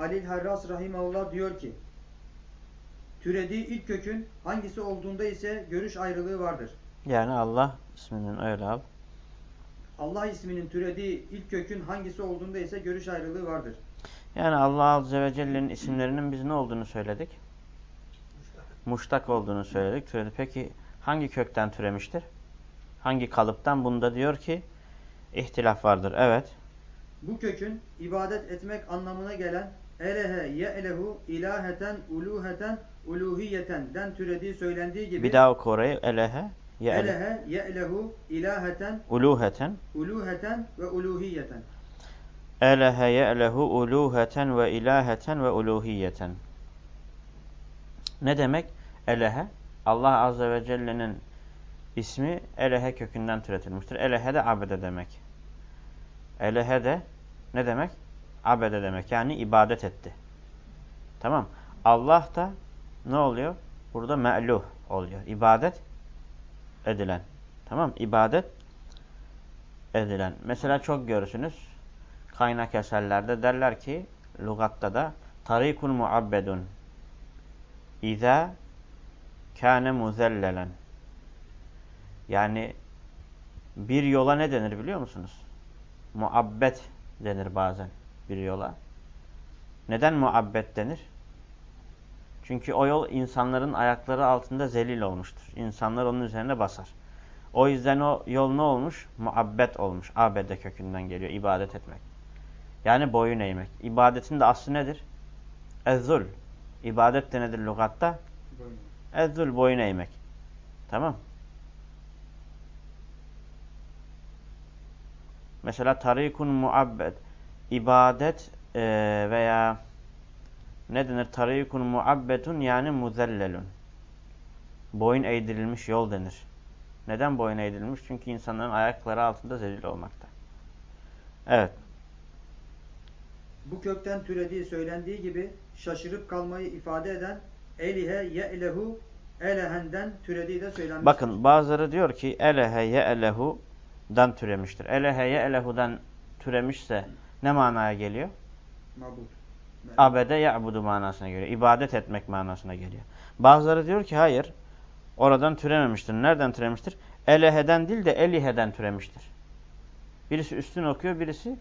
Halil Harras Rahimahullah diyor ki türediği ilk kökün hangisi olduğunda ise görüş ayrılığı vardır. Yani Allah isminden öyle al. Allah isminin türediği ilk kökün hangisi olduğunda ise görüş ayrılığı vardır. Yani Allah Azze ve Celle'nin isimlerinin biz ne olduğunu söyledik? Muştak olduğunu söyledik. Türedi. Peki hangi kökten türemiştir? Hangi kalıptan? Bunda diyor ki ihtilaf vardır. Evet. Bu kökün ibadet etmek anlamına gelen elehe ye'lehu ilaheten uluheten uluhiyeten den türediği söylendiği gibi Bir daha oku orayı. Elehe, elehe ye'lehu ilaheten uluheten. uluheten ve uluhiyeten. Elehe ye'lehu uluheten ve ilaheten ve uluhiyeten. Ne demek? Elehe. Allah Azze ve Celle'nin ismi elehe kökünden türetilmiştir. Elehe de abede demek. Elehe de ne demek? Abede demek. Yani ibadet etti. Tamam. Allah da ne oluyor? Burada me'luh oluyor. İbadet edilen. Tamam. İbadet edilen. Mesela çok görürsünüz. Kaynak eserlerde derler ki lugatta da tarikun muabbedun İza kâne muzellelen yani bir yola ne denir biliyor musunuz? Muabbet denir bazen bir yola. Neden muabbet denir? Çünkü o yol insanların ayakları altında zelil olmuştur. İnsanlar onun üzerine basar. O yüzden o yol ne olmuş? Muabbet olmuş. Abede kökünden geliyor. ibadet etmek. Yani boyun eğmek. İbadetin de aslı nedir? Ezzul. İbadet de nedir lügatta? Ezzul boyun eğmek. Tamam. Mesela tarikun muabbed. İbadet e, veya ne denir? Tarikun muabbetun yani muzellelun. Boyun eğdirilmiş yol denir. Neden boyun eğdirilmiş? Çünkü insanların ayakları altında zelil olmakta. Evet. Bu kökten türediği söylendiği gibi şaşırıp kalmayı ifade eden elihe ye'lehu elehenden türediği de söylenmiştir. Bakın bazıları diyor ki elehe ye'lehu'dan türemiştir. Elehe ye'lehu'dan türemişse ne manaya geliyor? Mabut. Abede ya'budu manasına geliyor. İbadet etmek manasına geliyor. Bazıları diyor ki hayır. Oradan türememiştir. Nereden türemiştir? Elehe'den değil de elihe'den türemiştir. Birisi üstün okuyor, birisi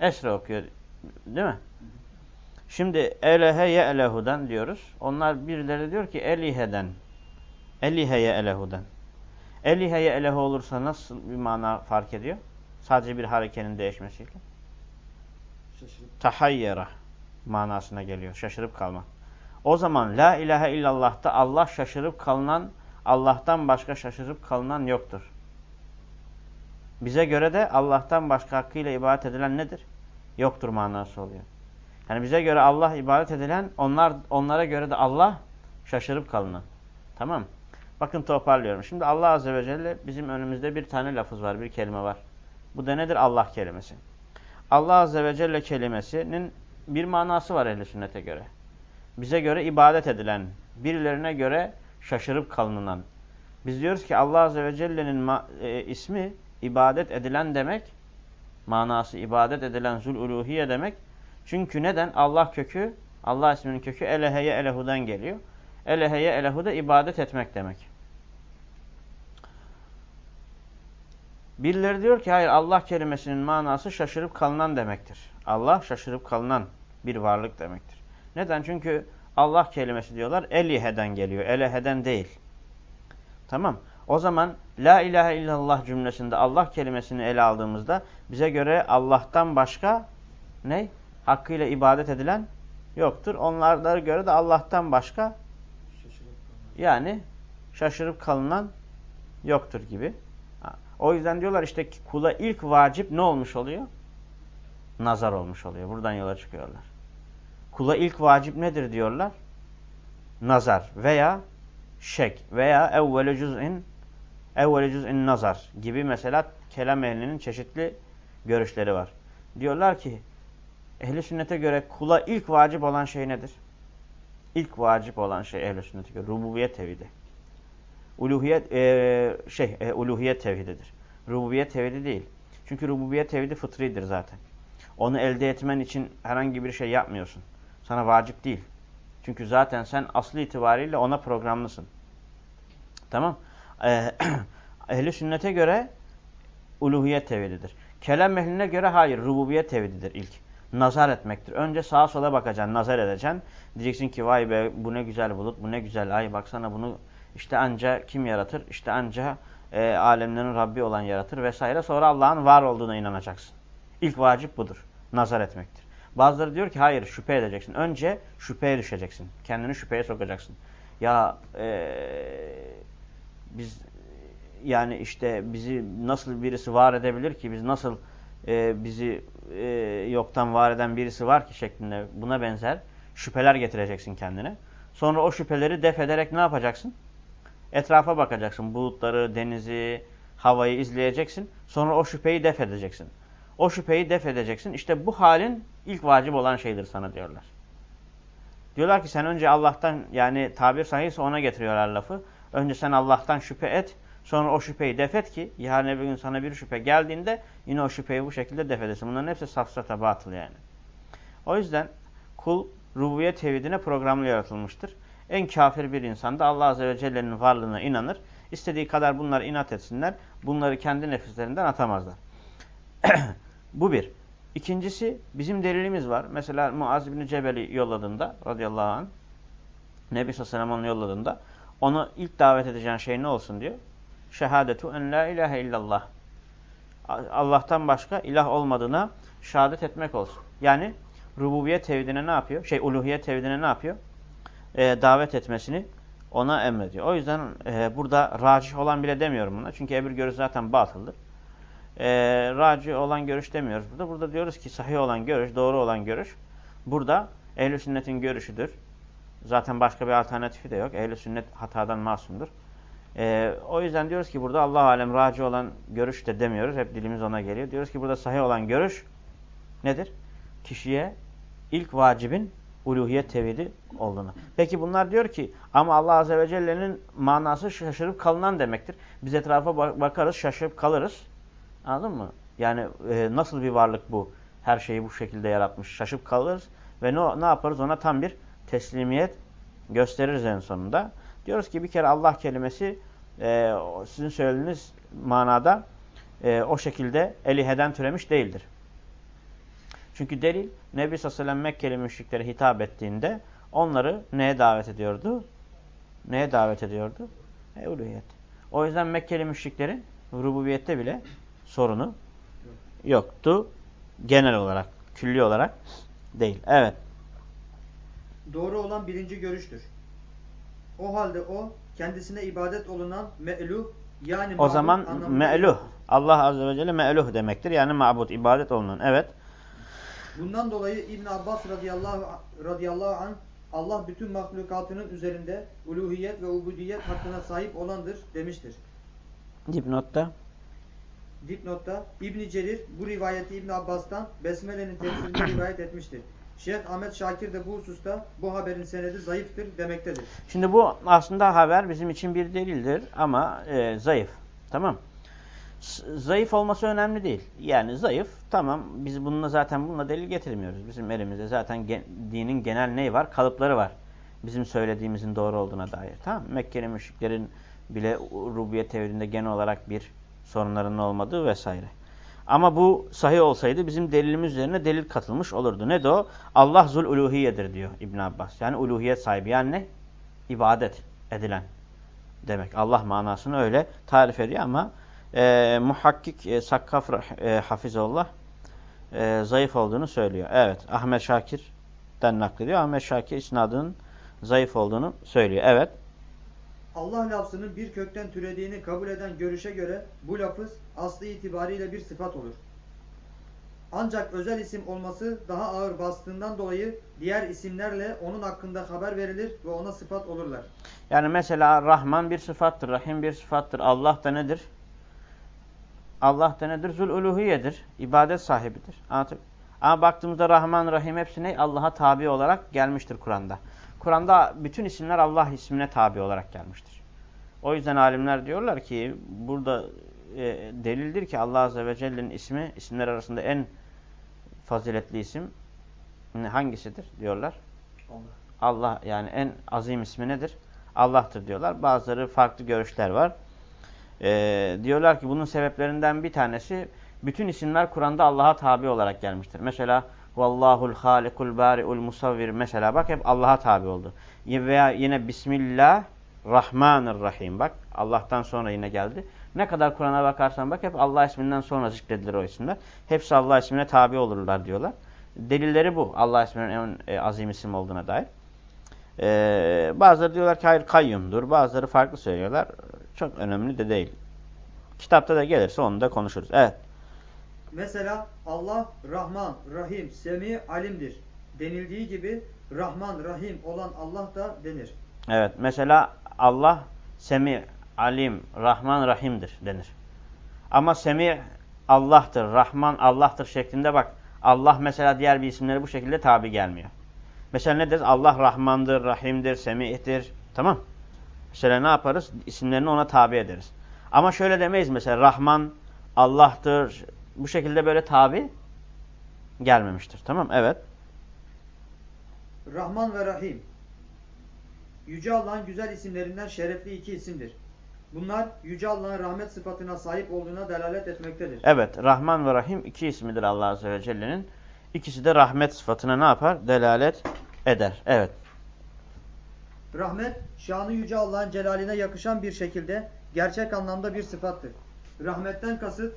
esre okuyor. Değil mi? Şimdi elehe ye'lehu'dan diyoruz. Onlar birileri diyor ki elihe'den. Elihe ye'lehu'dan. Elihe ye'lehu olursa nasıl bir mana fark ediyor? Sadece bir harekenin değişmesiyle. Şaşırıp. Tahayyera manasına geliyor. Şaşırıp kalmak. O zaman la ilahe illallah'ta Allah şaşırıp kalınan, Allah'tan başka şaşırıp kalınan yoktur. Bize göre de Allah'tan başka hakkıyla ibadet edilen nedir? Yoktur manası oluyor. Yani bize göre Allah ibadet edilen, onlar onlara göre de Allah şaşırıp kalınan. Tamam Bakın toparlıyorum. Şimdi Allah Azze ve Celle bizim önümüzde bir tane lafız var, bir kelime var. Bu da nedir? Allah kelimesi. Allah Azze ve Celle kelimesinin bir manası var ehli sünnete göre. Bize göre ibadet edilen, birilerine göre şaşırıp kalınan. Biz diyoruz ki Allah Azze ve Celle'nin e, ismi ibadet edilen demek, manası ibadet edilen zul uluhiye demek. Çünkü neden? Allah kökü, Allah isminin kökü eleheye elehudan geliyor. Eleheye elehu da ibadet etmek demek. Birileri diyor ki hayır Allah kelimesinin manası şaşırıp kalınan demektir. Allah şaşırıp kalınan bir varlık demektir. Neden? Çünkü Allah kelimesi diyorlar eliheden geliyor. Eleheden değil. Tamam. O zaman la ilahe illallah cümlesinde Allah kelimesini ele aldığımızda bize göre Allah'tan başka ne? Hakkıyla ibadet edilen yoktur. Onlara göre de Allah'tan başka yani şaşırıp kalınan yoktur gibi. O yüzden diyorlar işte kula ilk vacip ne olmuş oluyor? Nazar olmuş oluyor. Buradan yola çıkıyorlar. Kula ilk vacip nedir diyorlar? Nazar veya şek veya evvele cüz'in evvele cüz'in nazar gibi mesela kelam ehlinin çeşitli görüşleri var. Diyorlar ki ehli sünnete göre kula ilk vacip olan şey nedir? İlk vacip olan şey ehli sünnete göre rububiyet tevhidi. Uluhiyet e, şey e, uluhiyet tevhididir. Rububiyet tevhidi değil. Çünkü rububiyet tevhidi fıtridir zaten. Onu elde etmen için herhangi bir şey yapmıyorsun. Sana vacip değil. Çünkü zaten sen aslı itibariyle ona programlısın. Tamam. Ee, ehli sünnete göre uluhiyet tevhididir. Kelam ehline göre hayır, rububiyet tevhididir ilk. Nazar etmektir. Önce sağa sola bakacaksın, nazar edeceksin. Diyeceksin ki vay be bu ne güzel bulut, bu ne güzel ay baksana bunu işte anca kim yaratır? İşte anca e, alemlerin Rabbi olan yaratır vesaire. Sonra Allah'ın var olduğuna inanacaksın. İlk vacip budur. Nazar etmektir. Bazıları diyor ki hayır şüphe edeceksin. Önce şüpheye düşeceksin. Kendini şüpheye sokacaksın. Ya e, biz yani işte bizi nasıl birisi var edebilir ki? Biz nasıl e, bizi e, yoktan var eden birisi var ki şeklinde buna benzer şüpheler getireceksin kendine. Sonra o şüpheleri def ederek ne yapacaksın? Etrafa bakacaksın. Bulutları, denizi, havayı izleyeceksin. Sonra o şüpheyi def edeceksin. O şüpheyi def edeceksin. İşte bu halin ilk vacip olan şeydir sana diyorlar. Diyorlar ki sen önce Allah'tan yani tabir sahihse ona getiriyorlar lafı. Önce sen Allah'tan şüphe et. Sonra o şüpheyi def et ki yarın bir gün sana bir şüphe geldiğinde yine o şüpheyi bu şekilde def edesin. Bunların hepsi safsata batıl yani. O yüzden kul rububiyet tevhidine programlı yaratılmıştır. En kafir bir insan da Allah Azze ve Celle'nin varlığına inanır. İstediği kadar bunları inat etsinler. Bunları kendi nefislerinden atamazlar. Bu bir. İkincisi bizim delilimiz var. Mesela Muaz bin Cebel'i yolladığında radıyallahu anh Nebi Sallallahu yolladığında onu ilk davet edeceğin şey ne olsun diyor. Şehadetu en la ilahe illallah. Allah'tan başka ilah olmadığına şehadet etmek olsun. Yani rububiyet tevhidine ne yapıyor? Şey uluhiyet tevhidine ne yapıyor? Ee, davet etmesini ona emrediyor. O yüzden e, burada racih olan bile demiyorum buna. Çünkü ebir görüş zaten batıldır. E, raci olan görüş demiyoruz burada. Burada diyoruz ki sahih olan görüş, doğru olan görüş. Burada ehl sünnetin görüşüdür. Zaten başka bir alternatifi de yok. ehl sünnet hatadan masumdur. E, o yüzden diyoruz ki burada Allah alem raci olan görüş de demiyoruz. Hep dilimiz ona geliyor. Diyoruz ki burada sahih olan görüş nedir? Kişiye ilk vacibin uluhiyet tevhidi olduğunu. Peki bunlar diyor ki ama Allah Azze ve Celle'nin manası şaşırıp kalınan demektir. Biz etrafa bakarız şaşırıp kalırız. Anladın mı? Yani e, nasıl bir varlık bu? Her şeyi bu şekilde yaratmış. Şaşıp kalırız ve ne, ne yaparız? Ona tam bir teslimiyet gösteririz en sonunda. Diyoruz ki bir kere Allah kelimesi e, sizin söylediğiniz manada e, o şekilde eliheden türemiş değildir. Çünkü delil Nebi Sallallahu Mekkeli müşriklere hitap ettiğinde onları neye davet ediyordu? Neye davet ediyordu? E, uluhiyet. O yüzden Mekkeli müşriklerin rububiyette bile sorunu yoktu. Genel olarak, külli olarak değil. Evet. Doğru olan birinci görüştür. O halde o kendisine ibadet olunan me'luh yani o zaman me'luh Allah azze ve celle me'luh demektir. Yani mabut ibadet olunan. Evet. Bundan dolayı İbn Abbas radıyallahu radıyallahu an Allah bütün mahlukatının üzerinde uluhiyet ve ubudiyet hakkına sahip olandır demiştir. Dipnotta. Dipnotta İbn Cerir bu rivayeti İbn Abbas'tan Besmele'nin tefsirinde rivayet etmiştir. Şeyh Ahmet Şakir de bu hususta bu haberin senedi zayıftır demektedir. Şimdi bu aslında haber bizim için bir delildir ama e, zayıf. Tamam. Zayıf olması önemli değil. Yani zayıf tamam biz bununla zaten bununla delil getirmiyoruz. Bizim elimizde zaten gen, dinin genel neyi var? Kalıpları var. Bizim söylediğimizin doğru olduğuna dair. Tamam Mekkeli müşriklerin bile rubiyet teorinde genel olarak bir sorunlarının olmadığı vesaire. Ama bu sahih olsaydı bizim delilimiz üzerine delil katılmış olurdu. Ne de o? Allah zul uluhiyedir diyor İbn Abbas. Yani uluhiyet sahibi. Yani ne? İbadet edilen demek. Allah manasını öyle tarif ediyor ama e, muhakkik e, Sakkaf e, Hafizullah e, zayıf olduğunu söylüyor. Evet. Ahmet Şakir'den naklediyor. Ahmet Şakir isnadının zayıf olduğunu söylüyor. Evet. Allah lafzının bir kökten türediğini kabul eden görüşe göre bu lafız aslı itibariyle bir sıfat olur. Ancak özel isim olması daha ağır bastığından dolayı diğer isimlerle onun hakkında haber verilir ve ona sıfat olurlar. Yani mesela Rahman bir sıfattır, Rahim bir sıfattır. Allah da nedir? Allah da nedir? Zul-uluhiyedir. İbadet sahibidir. Anlatayım. Ama baktığımızda Rahman, Rahim hepsi ne? Allah'a tabi olarak gelmiştir Kur'an'da. Kur'an'da bütün isimler Allah ismine tabi olarak gelmiştir. O yüzden alimler diyorlar ki burada e, delildir ki Allah Azze ve Celle'nin ismi isimler arasında en faziletli isim hangisidir diyorlar? Allah. Allah yani en azim ismi nedir? Allah'tır diyorlar. Bazıları farklı görüşler var. Ee, diyorlar ki bunun sebeplerinden bir tanesi bütün isimler Kur'an'da Allah'a tabi olarak gelmiştir. Mesela Vallahul halikul bari'ul musavvir mesela bak hep Allah'a tabi oldu. Veya yine Bismillah Rahmanirrahim bak Allah'tan sonra yine geldi. Ne kadar Kur'an'a bakarsan bak hep Allah isminden sonra zikredilir o isimler. Hepsi Allah ismine tabi olurlar diyorlar. Delilleri bu. Allah isminin en e, azim isim olduğuna dair. Ee, bazıları diyorlar ki hayır kayyumdur. Bazıları farklı söylüyorlar. Çok önemli de değil. Kitapta da gelirse onu da konuşuruz. Evet. Mesela Allah Rahman, Rahim, Semi, Alim'dir. Denildiği gibi Rahman, Rahim olan Allah da denir. Evet. Mesela Allah Semi, Alim, Rahman, Rahim'dir denir. Ama Semi Allah'tır, Rahman Allah'tır şeklinde bak. Allah mesela diğer bir isimleri bu şekilde tabi gelmiyor. Mesela ne deriz? Allah Rahmandır, Rahim'dir, Semi'dir. Tamam. Mesela ne yaparız? İsimlerini ona tabi ederiz. Ama şöyle demeyiz mesela Rahman Allah'tır. Bu şekilde böyle tabi gelmemiştir. Tamam Evet. Rahman ve Rahim. Yüce Allah'ın güzel isimlerinden şerefli iki isimdir. Bunlar Yüce Allah'ın rahmet sıfatına sahip olduğuna delalet etmektedir. Evet. Rahman ve Rahim iki ismidir Allah Azze ve Celle'nin. İkisi de rahmet sıfatına ne yapar? Delalet eder. Evet. Rahmet, şanı Yüce Allah'ın celaline yakışan bir şekilde gerçek anlamda bir sıfattır. Rahmetten kasıt,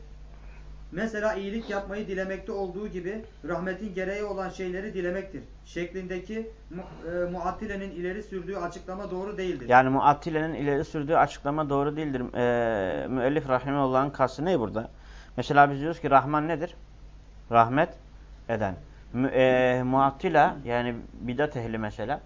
mesela iyilik yapmayı dilemekte olduğu gibi rahmetin gereği olan şeyleri dilemektir. Şeklindeki e, Muattile'nin ileri sürdüğü açıklama doğru değildir. Yani Muattile'nin ileri sürdüğü açıklama doğru değildir. Ee, müellif Rahimullah'ın kastı ne burada? Mesela biz diyoruz ki Rahman nedir? Rahmet eden. Mu e, Muattila yani bidat ehli mesela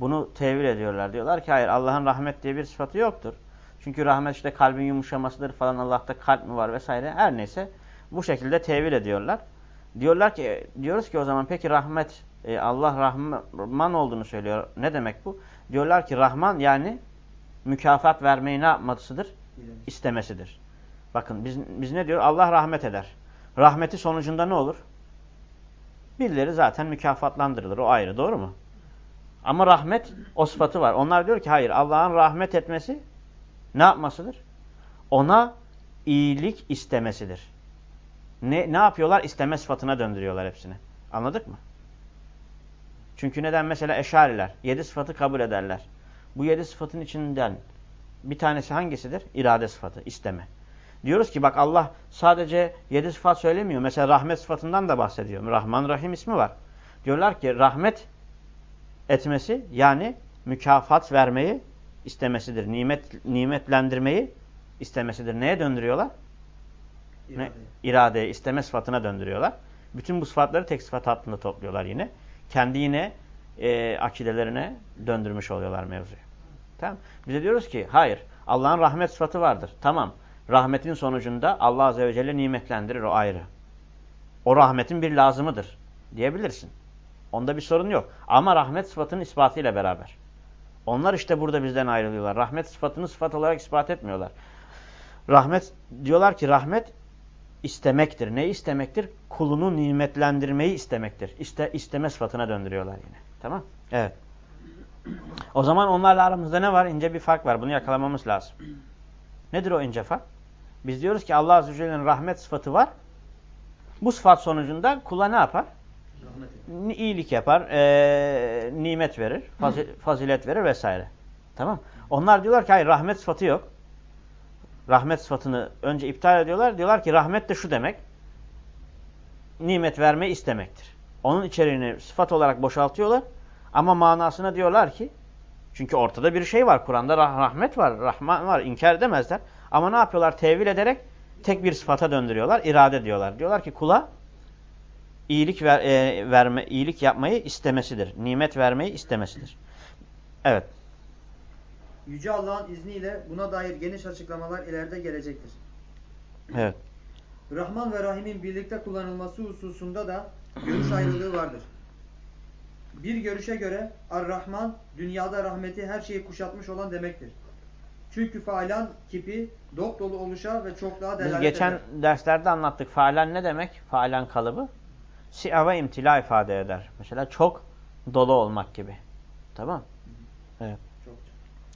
bunu tevil ediyorlar. Diyorlar ki hayır Allah'ın rahmet diye bir sıfatı yoktur. Çünkü rahmet işte kalbin yumuşamasıdır falan Allah'ta kalp mi var vesaire her neyse bu şekilde tevil ediyorlar. Diyorlar ki diyoruz ki o zaman peki rahmet e, Allah Rahman olduğunu söylüyor. Ne demek bu? Diyorlar ki Rahman yani mükafat vermeyi ne yapmasıdır? İstemesidir. Bakın biz, biz ne diyor? Allah rahmet eder. Rahmeti sonucunda ne olur? Birileri zaten mükafatlandırılır. O ayrı. Doğru mu? Ama rahmet o sıfatı var. Onlar diyor ki hayır Allah'ın rahmet etmesi ne yapmasıdır? Ona iyilik istemesidir. Ne, ne yapıyorlar? İsteme sıfatına döndürüyorlar hepsini. Anladık mı? Çünkü neden? Mesela eşariler. Yedi sıfatı kabul ederler. Bu yedi sıfatın içinden bir tanesi hangisidir? İrade sıfatı, isteme. Diyoruz ki bak Allah sadece yedi sıfat söylemiyor. Mesela rahmet sıfatından da bahsediyor. Rahman Rahim ismi var. Diyorlar ki rahmet etmesi yani mükafat vermeyi istemesidir. Nimet nimetlendirmeyi istemesidir. Neye döndürüyorlar? İrade. Ne? İradeye, isteme sıfatına döndürüyorlar. Bütün bu sıfatları tek sıfat altında topluyorlar yine. Kendi yine e, akidelerine döndürmüş oluyorlar mevzuyu. Tamam. Biz de diyoruz ki hayır. Allah'ın rahmet sıfatı vardır. Tamam. Rahmetin sonucunda Allah Azze ve Celle nimetlendirir o ayrı. O rahmetin bir lazımıdır diyebilirsin. Onda bir sorun yok. Ama rahmet sıfatının ispatıyla beraber. Onlar işte burada bizden ayrılıyorlar. Rahmet sıfatını sıfat olarak ispat etmiyorlar. Rahmet diyorlar ki rahmet istemektir. Ne istemektir? Kulunu nimetlendirmeyi istemektir. İste, isteme sıfatına döndürüyorlar yine. Tamam? Evet. O zaman onlarla aramızda ne var? İnce bir fark var. Bunu yakalamamız lazım. Nedir o ince fark? Biz diyoruz ki Allah Azze ve Celle'nin rahmet sıfatı var. Bu sıfat sonucunda kula ne yapar? İyilik yapar, e, nimet verir, fazil, fazilet verir vesaire. Tamam. Onlar diyorlar ki hayır rahmet sıfatı yok. Rahmet sıfatını önce iptal ediyorlar. Diyorlar ki rahmet de şu demek. Nimet verme istemektir. Onun içeriğini sıfat olarak boşaltıyorlar. Ama manasına diyorlar ki çünkü ortada bir şey var. Kur'an'da rah rahmet var, rahman var. İnkar edemezler. Ama ne yapıyorlar? Tevil ederek tek bir sıfata döndürüyorlar. İrade diyorlar. Diyorlar ki kula iyilik ver, e, verme, iyilik yapmayı istemesidir. Nimet vermeyi istemesidir. Evet. Yüce Allah'ın izniyle buna dair geniş açıklamalar ileride gelecektir. Evet. Rahman ve Rahim'in birlikte kullanılması hususunda da görüş ayrılığı vardır. Bir görüşe göre Ar-Rahman dünyada rahmeti her şeyi kuşatmış olan demektir. Çünkü faalan kipi dop dolu oluşa ve çokluğa Biz delalet geçen eder. derslerde anlattık. Faalan ne demek? Faalan kalıbı. Si'a ve imtila ifade eder. Mesela çok dolu olmak gibi. Tamam. Evet. Çok.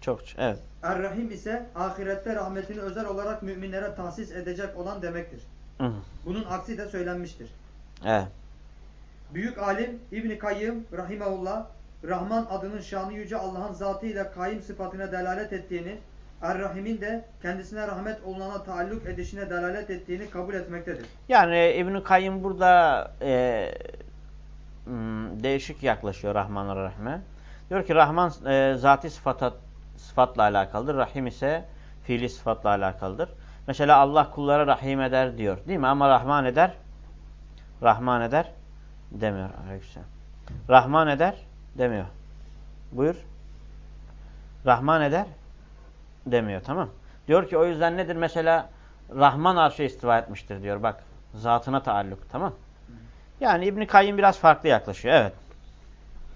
Çok. Evet. Er-Rahim ise ahirette rahmetini özel olarak müminlere tahsis edecek olan demektir. Hı hı. Bunun aksi de söylenmiştir. Evet. Büyük alim İbn Kayyım rahimehullah Rahman adının şanı yüce Allah'ın zatıyla kaim sıfatına delalet ettiğini, Er-Rahim'in de kendisine rahmet olunana taalluk edişine delalet ettiğini kabul etmektedir. Yani İbn-i Kayyım burada e, hmm, değişik yaklaşıyor Rahman Rahim'e. Diyor ki Rahman e, zati sıfatla alakalıdır. Rahim ise fiili sıfatla alakalıdır. Mesela Allah kullara rahim eder diyor. Değil mi? Ama Rahman eder. Rahman eder demiyor. Aleykümselam. Rahman eder demiyor. Buyur. Rahman eder demiyor. Tamam. Diyor ki o yüzden nedir? Mesela Rahman arşa istiva etmiştir diyor. Bak zatına taalluk. Tamam. Yani İbn Kayyim biraz farklı yaklaşıyor. Evet.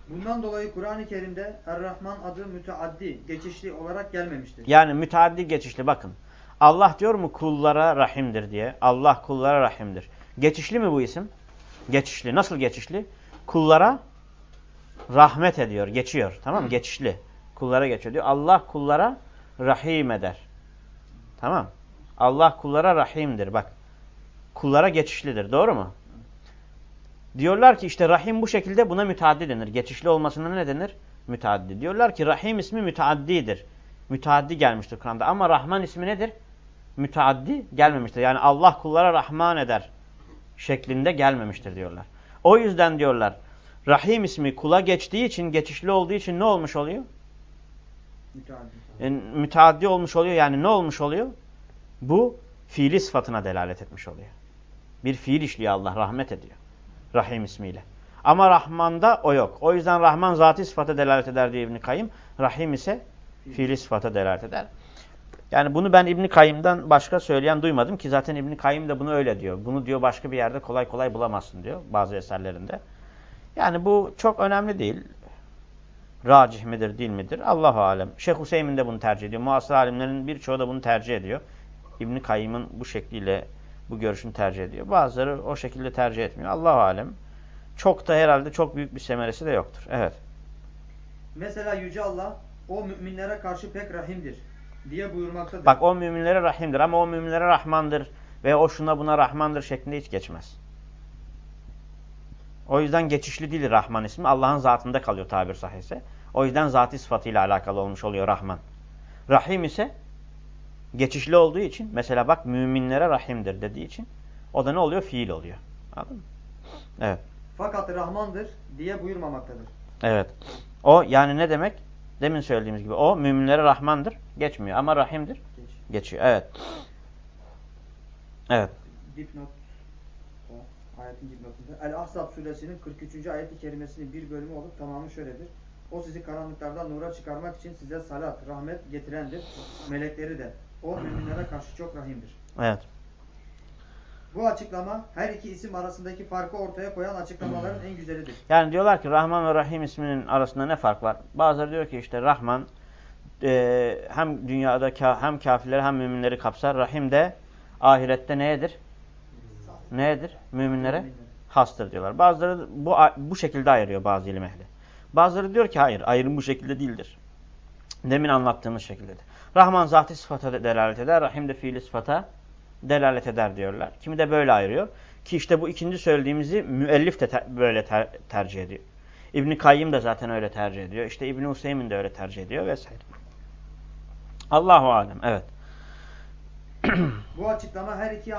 Bundan dolayı Kur'an-ı Kerim'de Er-Rahman adı müteaddi, geçişli olarak gelmemiştir. Yani müteaddi geçişli bakın. Allah diyor mu kullara rahimdir diye. Allah kullara rahimdir. Geçişli mi bu isim? Geçişli. Nasıl geçişli? Kullara rahmet ediyor. Geçiyor. Tamam mı? Geçişli. Kullara geçiyor diyor. Allah kullara rahim eder. Tamam. Allah kullara rahimdir. Bak. Kullara geçişlidir. Doğru mu? Diyorlar ki işte rahim bu şekilde buna müteaddi denir. Geçişli olmasına ne denir? Müteaddi. Diyorlar ki rahim ismi müteaddidir. Müteaddi gelmiştir Kur'an'da. Ama Rahman ismi nedir? Müteaddi gelmemiştir. Yani Allah kullara Rahman eder şeklinde gelmemiştir diyorlar. O yüzden diyorlar Rahim ismi kula geçtiği için, geçişli olduğu için ne olmuş oluyor? Müteaddi. E, müteaddi olmuş oluyor. Yani ne olmuş oluyor? Bu fiili sıfatına delalet etmiş oluyor. Bir fiil işliyor Allah, rahmet ediyor. Rahim ismiyle. Ama Rahman'da o yok. O yüzden Rahman zati sıfata delalet eder diyor İbn Kayyım. Rahim ise fiili sıfata delalet eder. Yani bunu ben İbn Kayyım'dan başka söyleyen duymadım ki zaten İbn Kayyım da bunu öyle diyor. Bunu diyor başka bir yerde kolay kolay bulamazsın diyor bazı eserlerinde. Yani bu çok önemli değil. Racih midir, değil midir? Allahu alem. Şeyh Hüseyin de bunu tercih ediyor. Muasır alimlerin birçoğu da bunu tercih ediyor. İbn Kayyım'ın bu şekliyle bu görüşünü tercih ediyor. Bazıları o şekilde tercih etmiyor. Allahu alem. Çok da herhalde çok büyük bir semeresi de yoktur. Evet. Mesela Yüce Allah o müminlere karşı pek rahimdir diye buyurmaktadır. Bak o müminlere rahimdir ama o müminlere rahmandır ve o şuna buna rahmandır şeklinde hiç geçmez. O yüzden geçişli değil Rahman ismi. Allah'ın zatında kalıyor tabir sahihse. O yüzden zati sıfatıyla alakalı olmuş oluyor Rahman. Rahim ise geçişli olduğu için mesela bak müminlere rahimdir dediği için o da ne oluyor? Fiil oluyor. Anladın mı? Evet. Fakat Rahmandır diye buyurmamaktadır. Evet. O yani ne demek? Demin söylediğimiz gibi o müminlere Rahmandır. Geçmiyor ama Rahim'dir. Geç. Geçiyor. Evet. Evet. Dipnot. Ayetin dipnotunda. El-Ahzab suresinin 43. ayeti kerimesinin bir bölümü olup tamamı şöyledir. O sizi karanlıklardan nura çıkarmak için size salat, rahmet getirendir. Melekleri de. O müminlere karşı çok rahimdir. Evet. Bu açıklama her iki isim arasındaki farkı ortaya koyan açıklamaların en güzelidir. Yani diyorlar ki Rahman ve Rahim isminin arasında ne fark var? Bazıları diyor ki işte Rahman e, hem dünyada ka hem kafirleri hem müminleri kapsar. Rahim de ahirette neyedir? Neyedir? Müminlere hastır diyorlar. Bazıları bu bu şekilde ayırıyor bazı ilim ehli. Bazıları diyor ki hayır ayrım bu şekilde değildir. Demin anlattığımız şekildedir. Rahman zati sıfata delalet eder. Rahim de fiili sıfata delalet eder diyorlar. Kimi de böyle ayırıyor. Ki işte bu ikinci söylediğimizi müellif de te böyle ter tercih ediyor. İbn Kayyım da zaten öyle tercih ediyor. İşte İbn Hüseyin de öyle tercih ediyor vesaire. Allahu alem. Evet. Bu açıklama her iki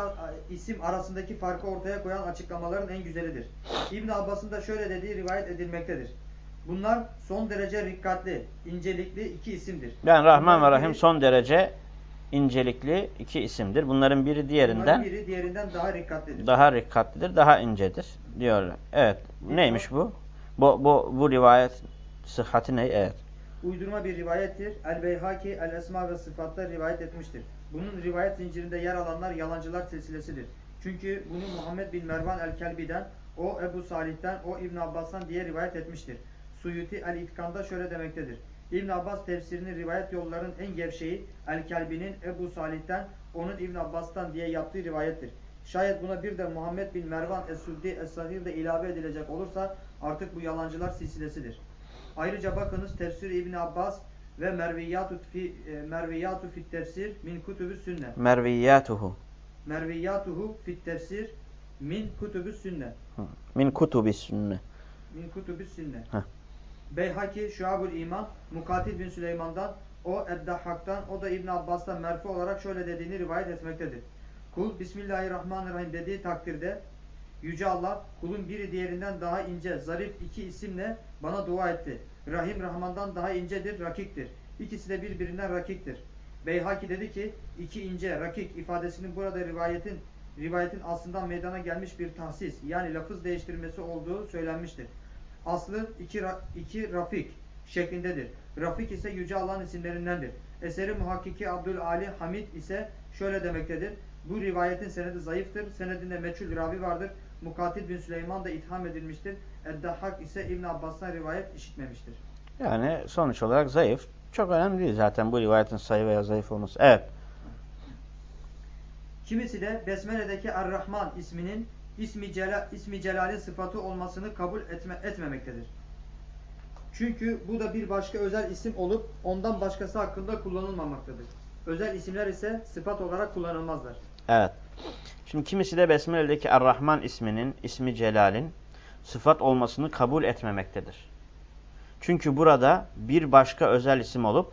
isim arasındaki farkı ortaya koyan açıklamaların en güzelidir. İbn Abbas'ın da şöyle dediği rivayet edilmektedir. Bunlar son derece rikkatli, incelikli iki isimdir. Yani Rahman Bunların ve Rahim biri- son derece incelikli iki isimdir. Bunların biri diğerinden biri diğerinden daha rikkatlidir. daha rikkatlidir, daha incedir diyorlar. Evet. Neymiş bu? Bu bu bu rivayet sıhhati ne? Evet. Uydurma bir rivayettir. El-Beyhaki, El-Esma ve Sıfat'ta rivayet etmiştir. Bunun rivayet zincirinde yer alanlar yalancılar silsilesidir. Çünkü bunu Muhammed bin Mervan el-Kelbi'den, o Ebu Salih'ten, o İbn Abbas'tan diye rivayet etmiştir. Suyuti el-İtkan'da şöyle demektedir. İbn Abbas tefsirini rivayet yollarının en gevşeği El-Kelbi'nin Ebu Salih'ten, onun İbn Abbas'tan diye yaptığı rivayettir. Şayet buna bir de Muhammed bin Mervan Es-Suddi Es-Sahir de ilave edilecek olursa artık bu yalancılar silsilesidir. Ayrıca bakınız tefsir İbn Abbas ve Merviyatu fi e, Merviyatu fit tefsir min kutubü sünne. Merviyatuhu. Merviyatuhu fit tefsir min kutubü sünne. Min kutubi sünne. Min kutubü sünne. Heh. Beyhaki Şuabul İman Mukatil bin Süleyman'dan o Eddahak'tan o da İbn Abbas'tan merfu olarak şöyle dediğini rivayet etmektedir. Kul Bismillahirrahmanirrahim dediği takdirde Yüce Allah kulun biri diğerinden daha ince, zarif iki isimle bana dua etti. Rahim Rahman'dan daha incedir, rakiktir. İkisi de birbirinden rakiktir. Beyhaki dedi ki iki ince, rakik ifadesinin burada rivayetin rivayetin aslından meydana gelmiş bir tahsis yani lafız değiştirmesi olduğu söylenmiştir. Aslı iki, iki rafik şeklindedir. Rafik ise Yüce Allah'ın isimlerindendir. Eseri muhakkiki Abdülali Hamid ise şöyle demektedir. Bu rivayetin senedi zayıftır. Senedinde meçhul ravi vardır. Mukatil bin Süleyman da itham edilmiştir. Eddahak ise İbn Abbas'tan rivayet işitmemiştir. Yani sonuç olarak zayıf. Çok önemli değil zaten bu rivayetin sayı veya zayıf olması. Evet. Kimisi de Besmele'deki Er-Rahman isminin ismi, Cela, ismi Celal'in sıfatı olmasını kabul etme, etmemektedir. Çünkü bu da bir başka özel isim olup ondan başkası hakkında kullanılmamaktadır. Özel isimler ise sıfat olarak kullanılmazlar. Evet. Şimdi kimisi de Besmele'deki Er-Rahman isminin, ismi Celal'in sıfat olmasını kabul etmemektedir. Çünkü burada bir başka özel isim olup,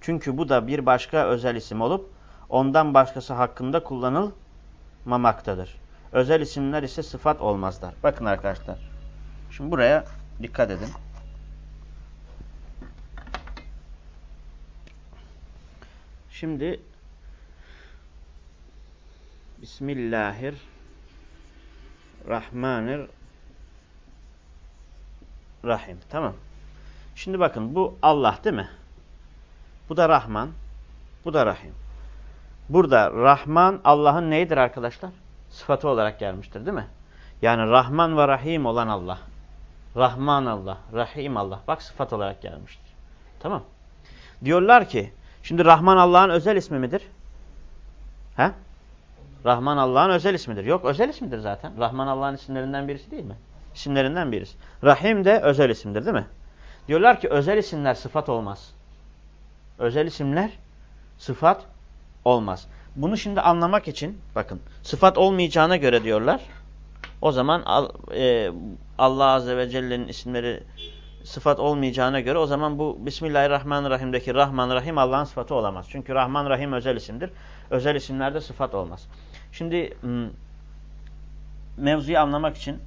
çünkü bu da bir başka özel isim olup, ondan başkası hakkında kullanılmamaktadır. Özel isimler ise sıfat olmazlar. Bakın arkadaşlar. Şimdi buraya dikkat edin. Şimdi Bismillahirrahmanirrahim. Tamam. Şimdi bakın bu Allah değil mi? Bu da Rahman. Bu da Rahim. Burada Rahman Allah'ın neyidir arkadaşlar? Sıfatı olarak gelmiştir değil mi? Yani Rahman ve Rahim olan Allah. Rahman Allah, Rahim Allah. Bak sıfat olarak gelmiştir. Tamam. Diyorlar ki, şimdi Rahman Allah'ın özel ismi midir? He? Rahman Allah'ın özel ismidir. Yok özel ismidir zaten. Rahman Allah'ın isimlerinden birisi değil mi? İsimlerinden birisi. Rahim de özel isimdir değil mi? Diyorlar ki özel isimler sıfat olmaz. Özel isimler sıfat olmaz. Bunu şimdi anlamak için bakın sıfat olmayacağına göre diyorlar. O zaman e, Allah Azze ve Celle'nin isimleri sıfat olmayacağına göre o zaman bu Bismillahirrahmanirrahim'deki Rahman Rahim Allah'ın sıfatı olamaz. Çünkü Rahman Rahim özel isimdir. Özel isimlerde sıfat olmaz. Şimdi mevzuyu anlamak için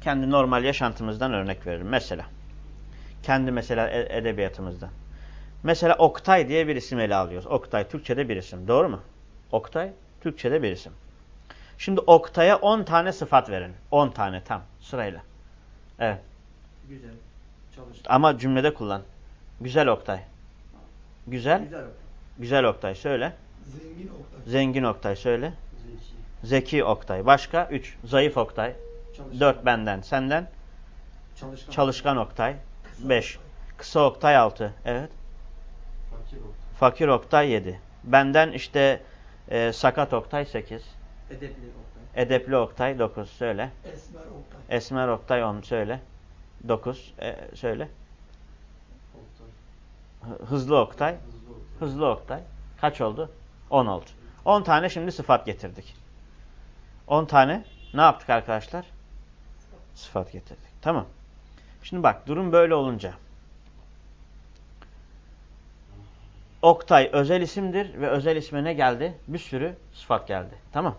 kendi normal yaşantımızdan örnek veririm. Mesela kendi mesela edebiyatımızdan. Mesela Oktay diye bir isim ele alıyoruz. Oktay Türkçe'de bir isim. Doğru mu? Oktay Türkçe'de bir isim. Şimdi Oktay'a 10 tane sıfat verin. 10 tane tam sırayla. Evet. Güzel. Çalıştı. Ama cümlede kullan. Güzel Oktay. Güzel. Güzel. Güzel Oktay söyle. Zengin Oktay. Zengin Oktay söyle. Zeki. Zeki Oktay. Başka 3. Zayıf Oktay. Çalışkan. 4 benden. Senden Çalışkan. Çalışkan Oktay. 5. Kısa Oktay 6. Evet. Fakir Oktay. Fakir Oktay 7. Benden işte e, Sakat Oktay 8. Edepli Oktay. Edepli Oktay 9. Söyle. Esmer Oktay. Esmer Oktay 10. Söyle. 9. E, söyle. Oktay. Hı- Hızlı Oktay. Hızlı Oktay. Hızlı Oktay. Kaç oldu? 10 oldu. 10 tane şimdi sıfat getirdik. 10 tane ne yaptık arkadaşlar? Sıfat getirdik. Tamam. Şimdi bak durum böyle olunca. Oktay özel isimdir ve özel isme ne geldi? Bir sürü sıfat geldi. Tamam.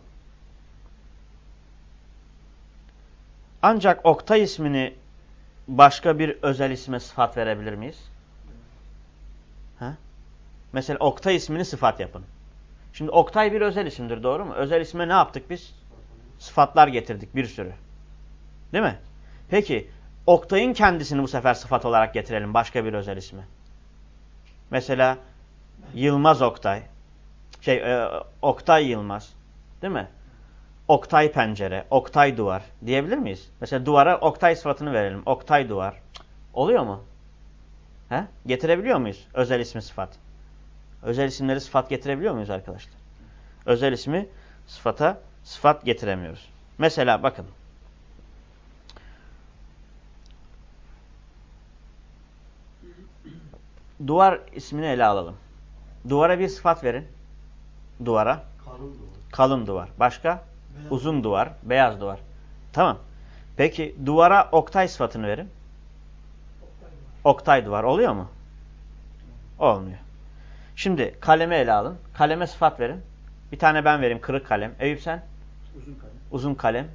Ancak Oktay ismini başka bir özel isme sıfat verebilir miyiz? Ha? Mesela Oktay ismini sıfat yapın. Şimdi Oktay bir özel isimdir doğru mu? Özel isme ne yaptık biz? Sıfatlar getirdik bir sürü. Değil mi? Peki Oktay'ın kendisini bu sefer sıfat olarak getirelim başka bir özel ismi. Mesela Yılmaz Oktay. Şey e, Oktay Yılmaz. Değil mi? Oktay pencere, Oktay duvar diyebilir miyiz? Mesela duvara Oktay sıfatını verelim. Oktay duvar. Oluyor mu? He? Getirebiliyor muyuz özel ismi sıfat? Özel isimleri sıfat getirebiliyor muyuz arkadaşlar? Özel ismi sıfata sıfat getiremiyoruz. Mesela bakın. Duvar ismini ele alalım. Duvara bir sıfat verin. Duvara. Kanun duvar. Kalın duvar. Başka? Beyaz. Uzun duvar. Beyaz duvar. Tamam. Peki duvara oktay sıfatını verin. Oktay duvar. Oluyor mu? Olmuyor. Şimdi kalemi ele alın. Kaleme sıfat verin. Bir tane ben vereyim. Kırık kalem. Eyüp sen? Uzun kalem. Uzun kalem.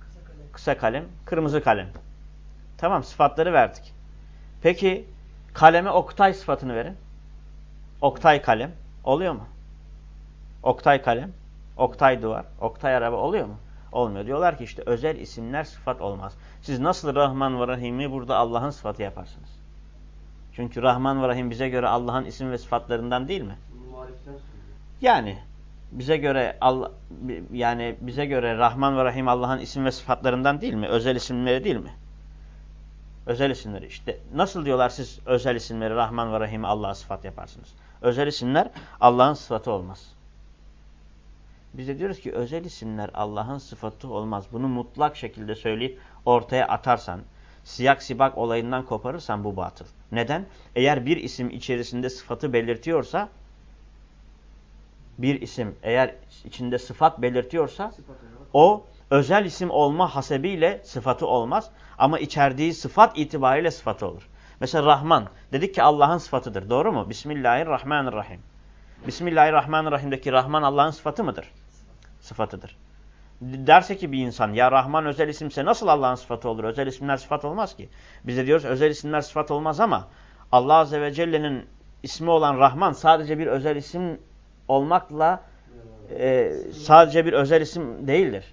Kısa kalem. Kısa kalem. Kırmızı kalem. Tamam sıfatları verdik. Peki kaleme oktay sıfatını verin. Oktay kalem. Oluyor mu? Oktay kalem. Oktay duvar. Oktay araba oluyor mu? Olmuyor. Diyorlar ki işte özel isimler sıfat olmaz. Siz nasıl Rahman ve Rahim'i burada Allah'ın sıfatı yaparsınız? Çünkü Rahman ve Rahim bize göre Allah'ın isim ve sıfatlarından değil mi? Yani bize göre Allah yani bize göre Rahman ve Rahim Allah'ın isim ve sıfatlarından değil mi? Özel isimleri değil mi? Özel isimleri işte. Nasıl diyorlar siz özel isimleri Rahman ve Rahim'i Allah'a sıfat yaparsınız? Özel isimler Allah'ın sıfatı olmaz. Biz de diyoruz ki özel isimler Allah'ın sıfatı olmaz. Bunu mutlak şekilde söyleyip ortaya atarsan, siyak sibak olayından koparırsan bu batıl. Neden? Eğer bir isim içerisinde sıfatı belirtiyorsa, bir isim eğer içinde sıfat belirtiyorsa, o özel isim olma hasebiyle sıfatı olmaz. Ama içerdiği sıfat itibariyle sıfatı olur. Mesela Rahman. Dedik ki Allah'ın sıfatıdır. Doğru mu? Bismillahirrahmanirrahim. Bismillahirrahmanirrahim'deki Rahman Allah'ın sıfatı mıdır? Sıfatıdır. Derse ki bir insan ya Rahman özel isimse nasıl Allah'ın sıfatı olur? Özel isimler sıfat olmaz ki. Biz de diyoruz özel isimler sıfat olmaz ama Allah Azze ve Celle'nin ismi olan Rahman sadece bir özel isim olmakla e, sadece bir özel isim değildir.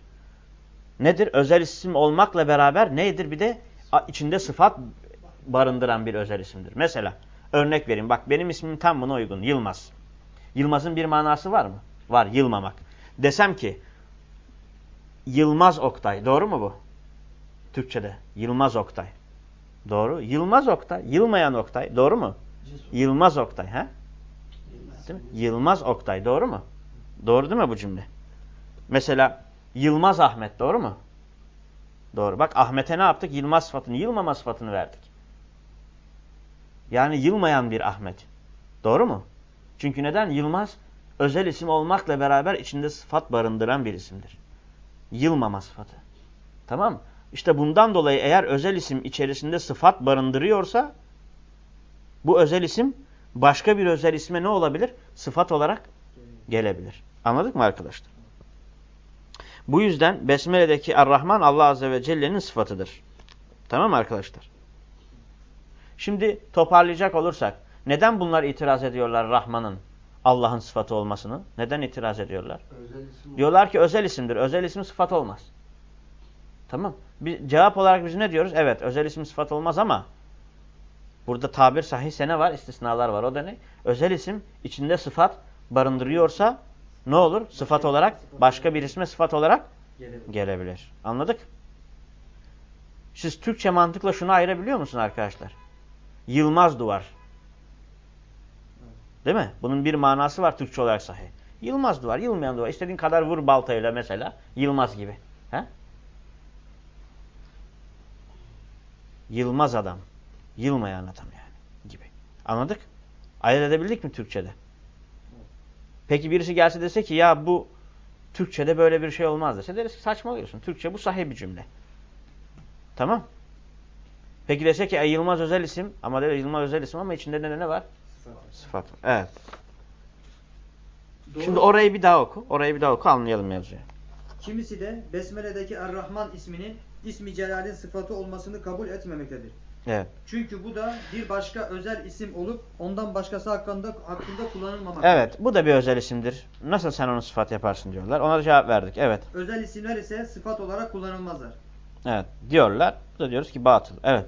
Nedir? Özel isim olmakla beraber nedir? Bir de içinde sıfat barındıran bir özel isimdir. Mesela örnek vereyim. Bak benim ismim tam buna uygun. Yılmaz. Yılmaz'ın bir manası var mı? Var. Yılmamak. Desem ki Yılmaz Oktay. Doğru mu bu? Türkçede. Yılmaz Oktay. Doğru. Yılmaz Oktay. Yılmayan Oktay. Doğru mu? Cesur. Yılmaz Oktay. He? Yılmaz. Değil mi? Yılmaz Oktay. Doğru mu? Doğru değil mi bu cümle? Mesela Yılmaz Ahmet. Doğru mu? Doğru. Bak Ahmet'e ne yaptık? Yılmaz sıfatını, yılmama sıfatını verdik. Yani yılmayan bir Ahmet. Doğru mu? Çünkü neden? Yılmaz özel isim olmakla beraber içinde sıfat barındıran bir isimdir. Yılmama sıfatı. Tamam? İşte bundan dolayı eğer özel isim içerisinde sıfat barındırıyorsa bu özel isim başka bir özel isme ne olabilir? Sıfat olarak gelebilir. Anladık mı arkadaşlar? Bu yüzden Besmele'deki Er-Rahman Allah Azze ve Celle'nin sıfatıdır. Tamam mı arkadaşlar? Şimdi toparlayacak olursak neden bunlar itiraz ediyorlar Rahman'ın Allah'ın sıfatı olmasını? Neden itiraz ediyorlar? Diyorlar ki özel isimdir. Özel isim sıfat olmaz. Tamam. Bir cevap olarak biz ne diyoruz? Evet özel isim sıfat olmaz ama burada tabir sahihse ne var? İstisnalar var. O da ne? Özel isim içinde sıfat barındırıyorsa ne olur? Sıfat olarak başka bir isme sıfat olarak Gelebilir. gelebilir. Anladık? Siz Türkçe mantıkla şunu ayırabiliyor musun arkadaşlar? Yılmaz duvar. Değil mi? Bunun bir manası var Türkçe olarak sahih. Yılmaz duvar, yılmayan duvar. İstediğin kadar vur baltayla mesela. Yılmaz gibi. He? Yılmaz adam. Yılmayan adam yani. Gibi. Anladık? Ayırt edebildik mi Türkçe'de? Peki birisi gelse dese ki ya bu Türkçe'de böyle bir şey olmaz dese deriz ki saçmalıyorsun. Türkçe bu sahih bir cümle. Tamam. Peki dese ki "Ay, Yılmaz özel isim ama de Yılmaz özel isim ama içinde ne, ne var? Sıfat. Sıfat. Evet. Doğru. Şimdi orayı bir daha oku. Orayı bir daha oku anlayalım mevzuyu. Kimisi de Besmele'deki Er-Rahman isminin ismi celalin sıfatı olmasını kabul etmemektedir. Evet. Çünkü bu da bir başka özel isim olup ondan başkası hakkında hakkında kullanılmamak. Evet. Bu da bir özel isimdir. Nasıl sen onu sıfat yaparsın diyorlar. Ona da cevap verdik. Evet. Özel isimler ise sıfat olarak kullanılmazlar. Evet. Diyorlar. Bu da diyoruz ki batıl. Evet.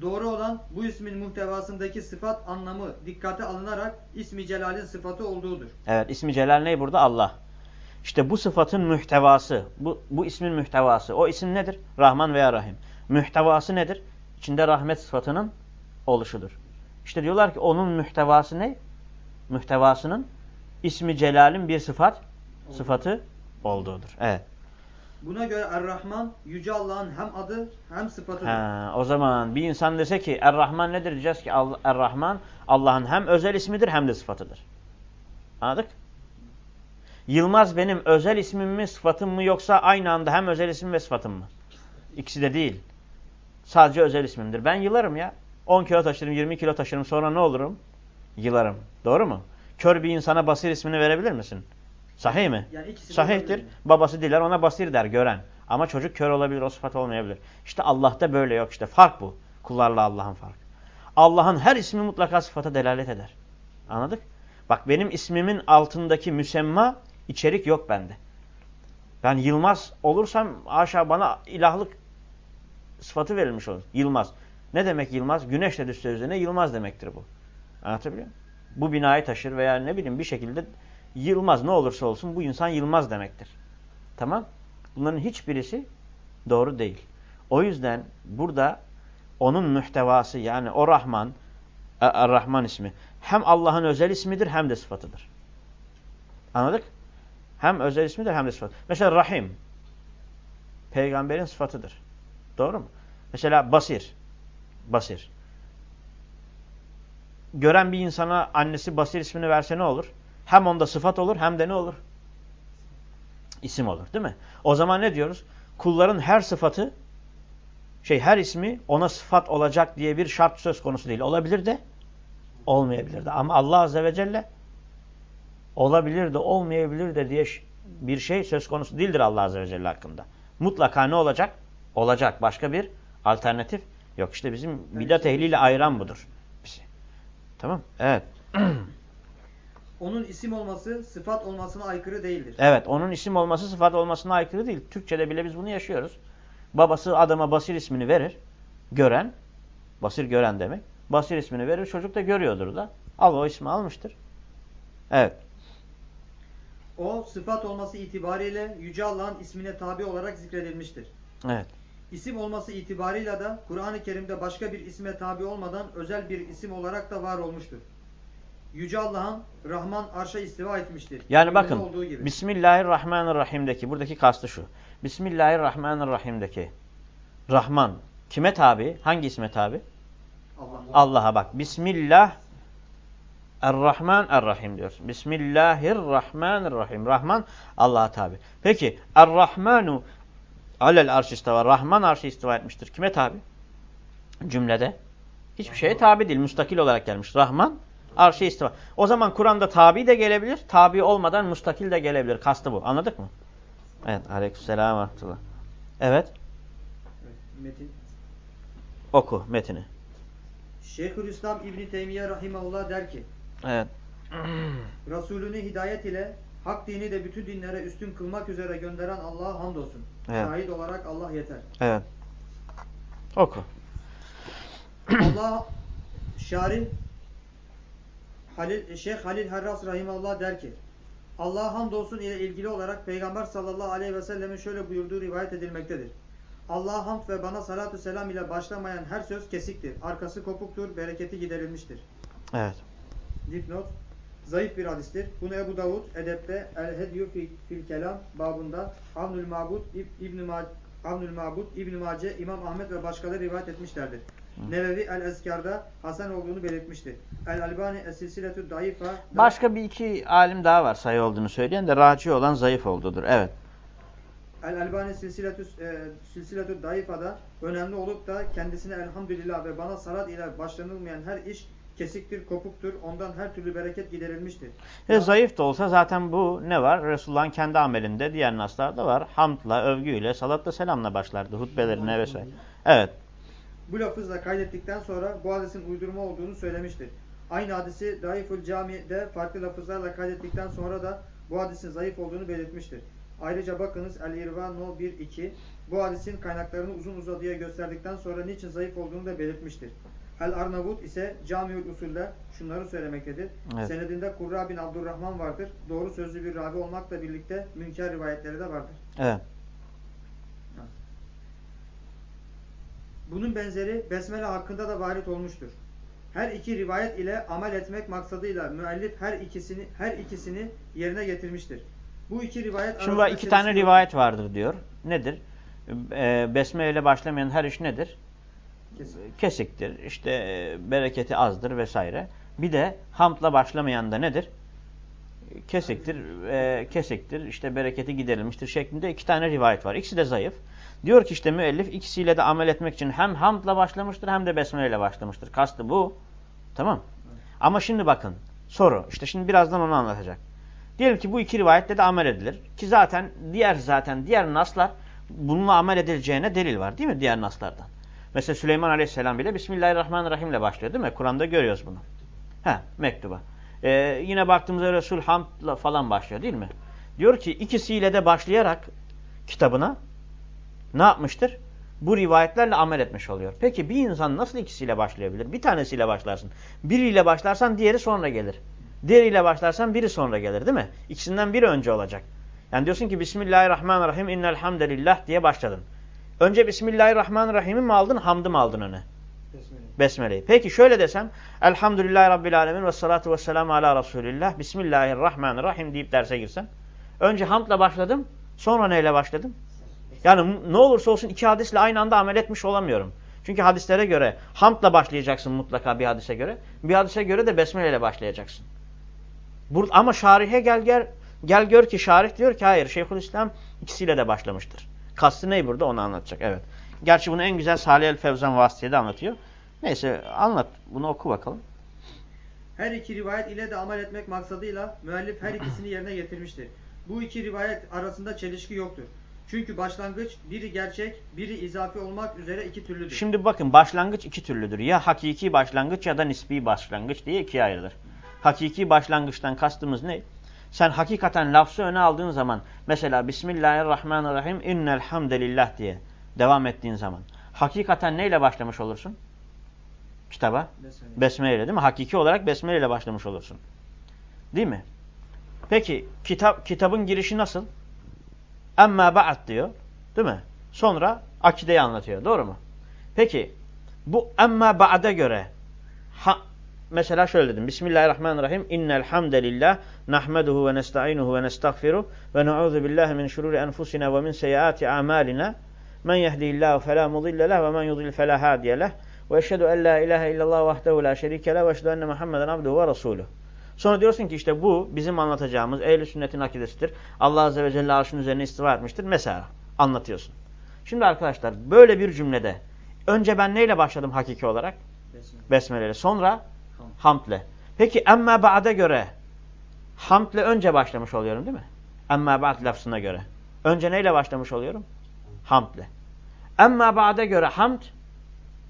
Doğru olan bu ismin muhtevasındaki sıfat anlamı dikkate alınarak ismi celalin sıfatı olduğudur. Evet. ismi celal ne burada? Allah. İşte bu sıfatın mühtevası. Bu, bu ismin mühtevası. O isim nedir? Rahman veya Rahim. Mühtevası nedir? İçinde rahmet sıfatının oluşudur. İşte diyorlar ki onun mühtevası ne? Mühtevasının ismi celalin bir sıfat sıfatı olduğudur. Evet. Buna göre Er-Rahman Yüce Allah'ın hem adı hem sıfatıdır. Ha, o zaman bir insan dese ki Er-Rahman nedir diyeceğiz ki Er-Rahman Allah'ın hem özel ismidir hem de sıfatıdır. Anladık? Yılmaz benim özel ismim mi sıfatım mı yoksa aynı anda hem özel isim ve sıfatım mı? İkisi de değil. Sadece özel ismimdir. Ben yılarım ya. 10 kilo taşırım, 20 kilo taşırım sonra ne olurum? Yılarım. Doğru mu? Kör bir insana basir ismini verebilir misin? Sahih mi? Yani Sahihtir. olabilir. Babası diler ona basir der gören. Ama çocuk kör olabilir o sıfat olmayabilir. İşte Allah'ta böyle yok işte. Fark bu. Kullarla Allah'ın farkı. Allah'ın her ismi mutlaka sıfata delalet eder. Anladık? Bak benim ismimin altındaki müsemma içerik yok bende. Ben Yılmaz olursam aşağı bana ilahlık sıfatı verilmiş olur. Yılmaz. Ne demek Yılmaz? Güneşle düşse üzerine Yılmaz demektir bu. Anlatabiliyor muyum? Bu binayı taşır veya ne bileyim bir şekilde Yılmaz ne olursa olsun bu insan Yılmaz demektir. Tamam? Bunların hiçbirisi doğru değil. O yüzden burada onun mühtevası yani o Rahman, e, Er-Rahman ismi hem Allah'ın özel ismidir hem de sıfatıdır. Anladık? Hem özel ismidir hem de sıfatı. Mesela Rahim peygamberin sıfatıdır. Doğru mu? Mesela Basir. Basir. Gören bir insana annesi Basir ismini verse ne olur? Hem onda sıfat olur hem de ne olur? İsim olur değil mi? O zaman ne diyoruz? Kulların her sıfatı şey her ismi ona sıfat olacak diye bir şart söz konusu değil. Olabilir de olmayabilir de. Ama Allah Azze ve Celle olabilir de olmayabilir de diye bir şey söz konusu değildir Allah Azze ve Celle hakkında. Mutlaka ne olacak? Olacak. Başka bir alternatif yok. İşte bizim bidat ehliyle ayıran budur. Tamam? Evet. Onun isim olması sıfat olmasına aykırı değildir. Evet. Onun isim olması sıfat olmasına aykırı değil. Türkçede bile biz bunu yaşıyoruz. Babası adama Basir ismini verir. Gören. Basir gören demek. Basir ismini verir. Çocuk da görüyordur da. Al o ismi almıştır. Evet. O sıfat olması itibariyle Yüce Allah'ın ismine tabi olarak zikredilmiştir. Evet. İsim olması itibarıyla da Kur'an-ı Kerim'de başka bir isme tabi olmadan özel bir isim olarak da var olmuştur. Yüce Allah'ın Rahman arşa istiva etmiştir. Yani bakın. Bismillahirrahmanirrahim'deki buradaki kastı şu. Bismillahirrahmanirrahim'deki Rahman kime tabi? Hangi isme tabi? Allah. Allah'a bak. Bismillah Er-Rahman Er-Rahim diyoruz. Bismillahirrahmanirrahim. Rahman Allah'a tabi. Peki Er-Rahmanu alel arş istiva. Rahman arşı istiva etmiştir. Kime tabi? Cümlede. Hiçbir şeye tabi değil. Müstakil olarak gelmiş. Rahman arşı istiva. O zaman Kur'an'da tabi de gelebilir. Tabi olmadan müstakil de gelebilir. Kastı bu. Anladık mı? Evet. Aleykümselam rahmetullah. Evet. Metin. Oku metini. Şeyhülislam İbni Teymiye Rahimahullah der ki Evet. Resulünü hidayet ile hak dini de bütün dinlere üstün kılmak üzere gönderen Allah'a hamdolsun. Evet. Şahit olarak Allah yeter. Evet. Oku. Allah Şari Halil, Şeyh Halil Harras Rahimahullah der ki Allah'a hamdolsun ile ilgili olarak Peygamber sallallahu aleyhi ve sellemin şöyle buyurduğu rivayet edilmektedir. Allah'a hamd ve bana salatu selam ile başlamayan her söz kesiktir. Arkası kopuktur, bereketi giderilmiştir. Evet. Dipnot Zayıf bir hadistir. Bunu Ebu Davud Edep'te El Hedyu fi- fil Kelam babında Avnül Mabud İb- İbn Ma Avnül Mabud İbn Mace İmam Ahmet ve başkaları rivayet etmişlerdir. Nevevi El Ezkar'da Hasan olduğunu belirtmiştir. El Albani Es Silsiletü Daifa da- Başka bir iki alim daha var sayı olduğunu söyleyen de raci olan zayıf olduğudur. Evet. El Albani Silsiletü e, Silsiletü Daifa'da önemli olup da kendisine elhamdülillah ve bana salat ile başlanılmayan her iş kesiktir, kopuktur. Ondan her türlü bereket giderilmiştir. E, zayıf da olsa zaten bu ne var? Resulullah'ın kendi amelinde diğer naslarda var. Hamdla, övgüyle, salatla, selamla başlardı hutbelerine vesaire. Evet. Bu lafızla kaydettikten sonra bu hadisin uydurma olduğunu söylemiştir. Aynı hadisi Daiful Cami'de farklı lafızlarla kaydettikten sonra da bu hadisin zayıf olduğunu belirtmiştir. Ayrıca bakınız El-İrva No 1-2 bu hadisin kaynaklarını uzun uzadıya gösterdikten sonra niçin zayıf olduğunu da belirtmiştir. El-Arnavut ise Camiül Usul'de şunları söylemektedir. Evet. Senedinde Kurra bin Abdurrahman vardır. Doğru sözlü bir ravi olmakla birlikte münker rivayetleri de vardır. Evet. Bunun benzeri Besmele hakkında da varit olmuştur. Her iki rivayet ile amel etmek maksadıyla müellif her ikisini her ikisini yerine getirmiştir. Bu iki rivayet Şimdi var iki tane rivayet vardır diyor. Nedir? E, besmele ile başlamayan her iş nedir? Kesin. Kesiktir. İşte e, bereketi azdır vesaire. Bir de hamdla başlamayan da nedir? Kesiktir. E, kesiktir. İşte bereketi giderilmiştir şeklinde iki tane rivayet var. İkisi de zayıf. Diyor ki işte müellif ikisiyle de amel etmek için hem hamdla başlamıştır hem de besmele ile başlamıştır. Kastı bu. Tamam. Ama şimdi bakın. Soru. İşte şimdi birazdan onu anlatacak. Diyelim ki bu iki rivayetle de amel edilir. Ki zaten diğer zaten diğer naslar bununla amel edileceğine delil var değil mi diğer naslardan? Mesela Süleyman Aleyhisselam bile Bismillahirrahmanirrahim ile başlıyor değil mi? Kur'an'da görüyoruz bunu. He, mektuba. Ee, yine baktığımızda Resul Hamd'la falan başlıyor değil mi? Diyor ki ikisiyle de başlayarak kitabına ne yapmıştır? Bu rivayetlerle amel etmiş oluyor. Peki bir insan nasıl ikisiyle başlayabilir? Bir tanesiyle başlarsın. Biriyle başlarsan diğeri sonra gelir. Diğeriyle başlarsan biri sonra gelir değil mi? İkisinden biri önce olacak. Yani diyorsun ki Bismillahirrahmanirrahim innel hamdelillah diye başladın. Önce Bismillahirrahmanirrahim'i mi aldın, hamdı mı aldın öne? Besmele. Besmele'yi. Peki şöyle desem Elhamdülillahi Rabbil Alemin ve salatu ve selamu ala Resulillah Bismillahirrahmanirrahim deyip derse girsem. Önce hamdla başladım. Sonra neyle başladım? Yani ne olursa olsun iki hadisle aynı anda amel etmiş olamıyorum. Çünkü hadislere göre hamdla başlayacaksın mutlaka bir hadise göre. Bir hadise göre de besmele ile başlayacaksın. Ama şarihe gel gel gel gör ki şarih diyor ki hayır Şeyhülislam ikisiyle de başlamıştır. Kastı ne burada onu anlatacak. Evet. Gerçi bunu en güzel Salih el Fevzan vasıtayla anlatıyor. Neyse anlat. Bunu oku bakalım. Her iki rivayet ile de amel etmek maksadıyla müellif her ikisini yerine getirmiştir. Bu iki rivayet arasında çelişki yoktur. Çünkü başlangıç biri gerçek, biri izafi olmak üzere iki türlüdür. Şimdi bakın başlangıç iki türlüdür. Ya hakiki başlangıç ya da nispi başlangıç diye ikiye ayrılır. Hakiki başlangıçtan kastımız ne? Sen hakikaten lafzı öne aldığın zaman mesela Bismillahirrahmanirrahim innel hamdelillah diye devam ettiğin zaman hakikaten neyle başlamış olursun? Kitaba. Besmele. Besmele değil mi? Hakiki olarak besmele ile başlamış olursun. Değil mi? Peki kitap kitabın girişi nasıl? Emme ba'd diyor. Değil mi? Sonra akideyi anlatıyor. Doğru mu? Peki bu emme ba'da göre ha, mesela şöyle dedim. Bismillahirrahmanirrahim. İnnel hamdelillah nahmeduhu ve nesta'inuhu ve nestağfiruh ve na'udhu billahi min şururi enfusina ve min seyyiati amalina. Men yehdihillahu fela mudille leh ve men yudlil fela hadiye leh. Ve eşhedü en la ilahe illallah vahdehu la şerike leh ve eşhedü enne Muhammeden abduhu ve rasuluh. Sonra diyorsun ki işte bu bizim anlatacağımız ehl sünnetin akidesidir. Allah azze ve celle arşın üzerine istiva etmiştir. Mesela anlatıyorsun. Şimdi arkadaşlar böyle bir cümlede önce ben neyle başladım hakiki olarak? Besmele. Besmeleyle. Sonra Hamd. hamdle. Peki emme ba'de göre hamdle önce başlamış oluyorum değil mi? Emme ba'd lafzına göre. Önce neyle başlamış oluyorum? Hamdle. Emme ba'de göre hamd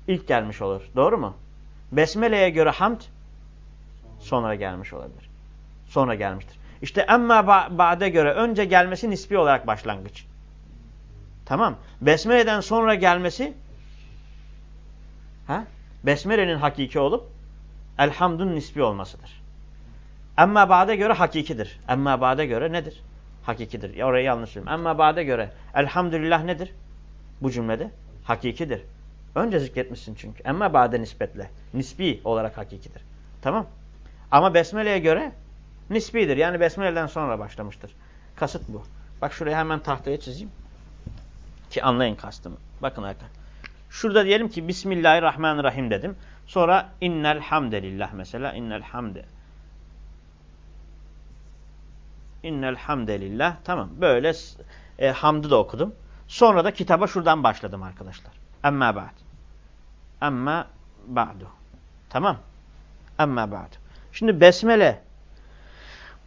ilk gelmiş olur. Doğru mu? Besmele'ye göre hamd sonra gelmiş olabilir. Sonra gelmiştir. İşte emme ba- ba'de göre önce gelmesi nispi olarak başlangıç. Tamam. Besmele'den sonra gelmesi ha? Besmele'nin hakiki olup elhamdün nispi olmasıdır. Emme ba'de göre hakikidir. Emme ba'de göre nedir? Hakikidir. Ya orayı yanlış söyledim. Emme ba'de göre elhamdülillah nedir? Bu cümlede hakikidir. Önce zikretmişsin çünkü. Emme ba'de nispetle. Nispi olarak hakikidir. Tamam. Ama Besmele'ye göre nisbidir. Yani Besmele'den sonra başlamıştır. Kasıt bu. Bak şuraya hemen tahtaya çizeyim. Ki anlayın kastımı. Bakın arkadaşlar. Şurada diyelim ki Bismillahirrahmanirrahim dedim. Sonra innel hamdelillah mesela. innel hamde. İnnel hamdelillah. Tamam. Böyle e, hamdı da okudum. Sonra da kitaba şuradan başladım arkadaşlar. Amma ba'd. Amma ba'du. Tamam. Amma ba'du. Şimdi besmele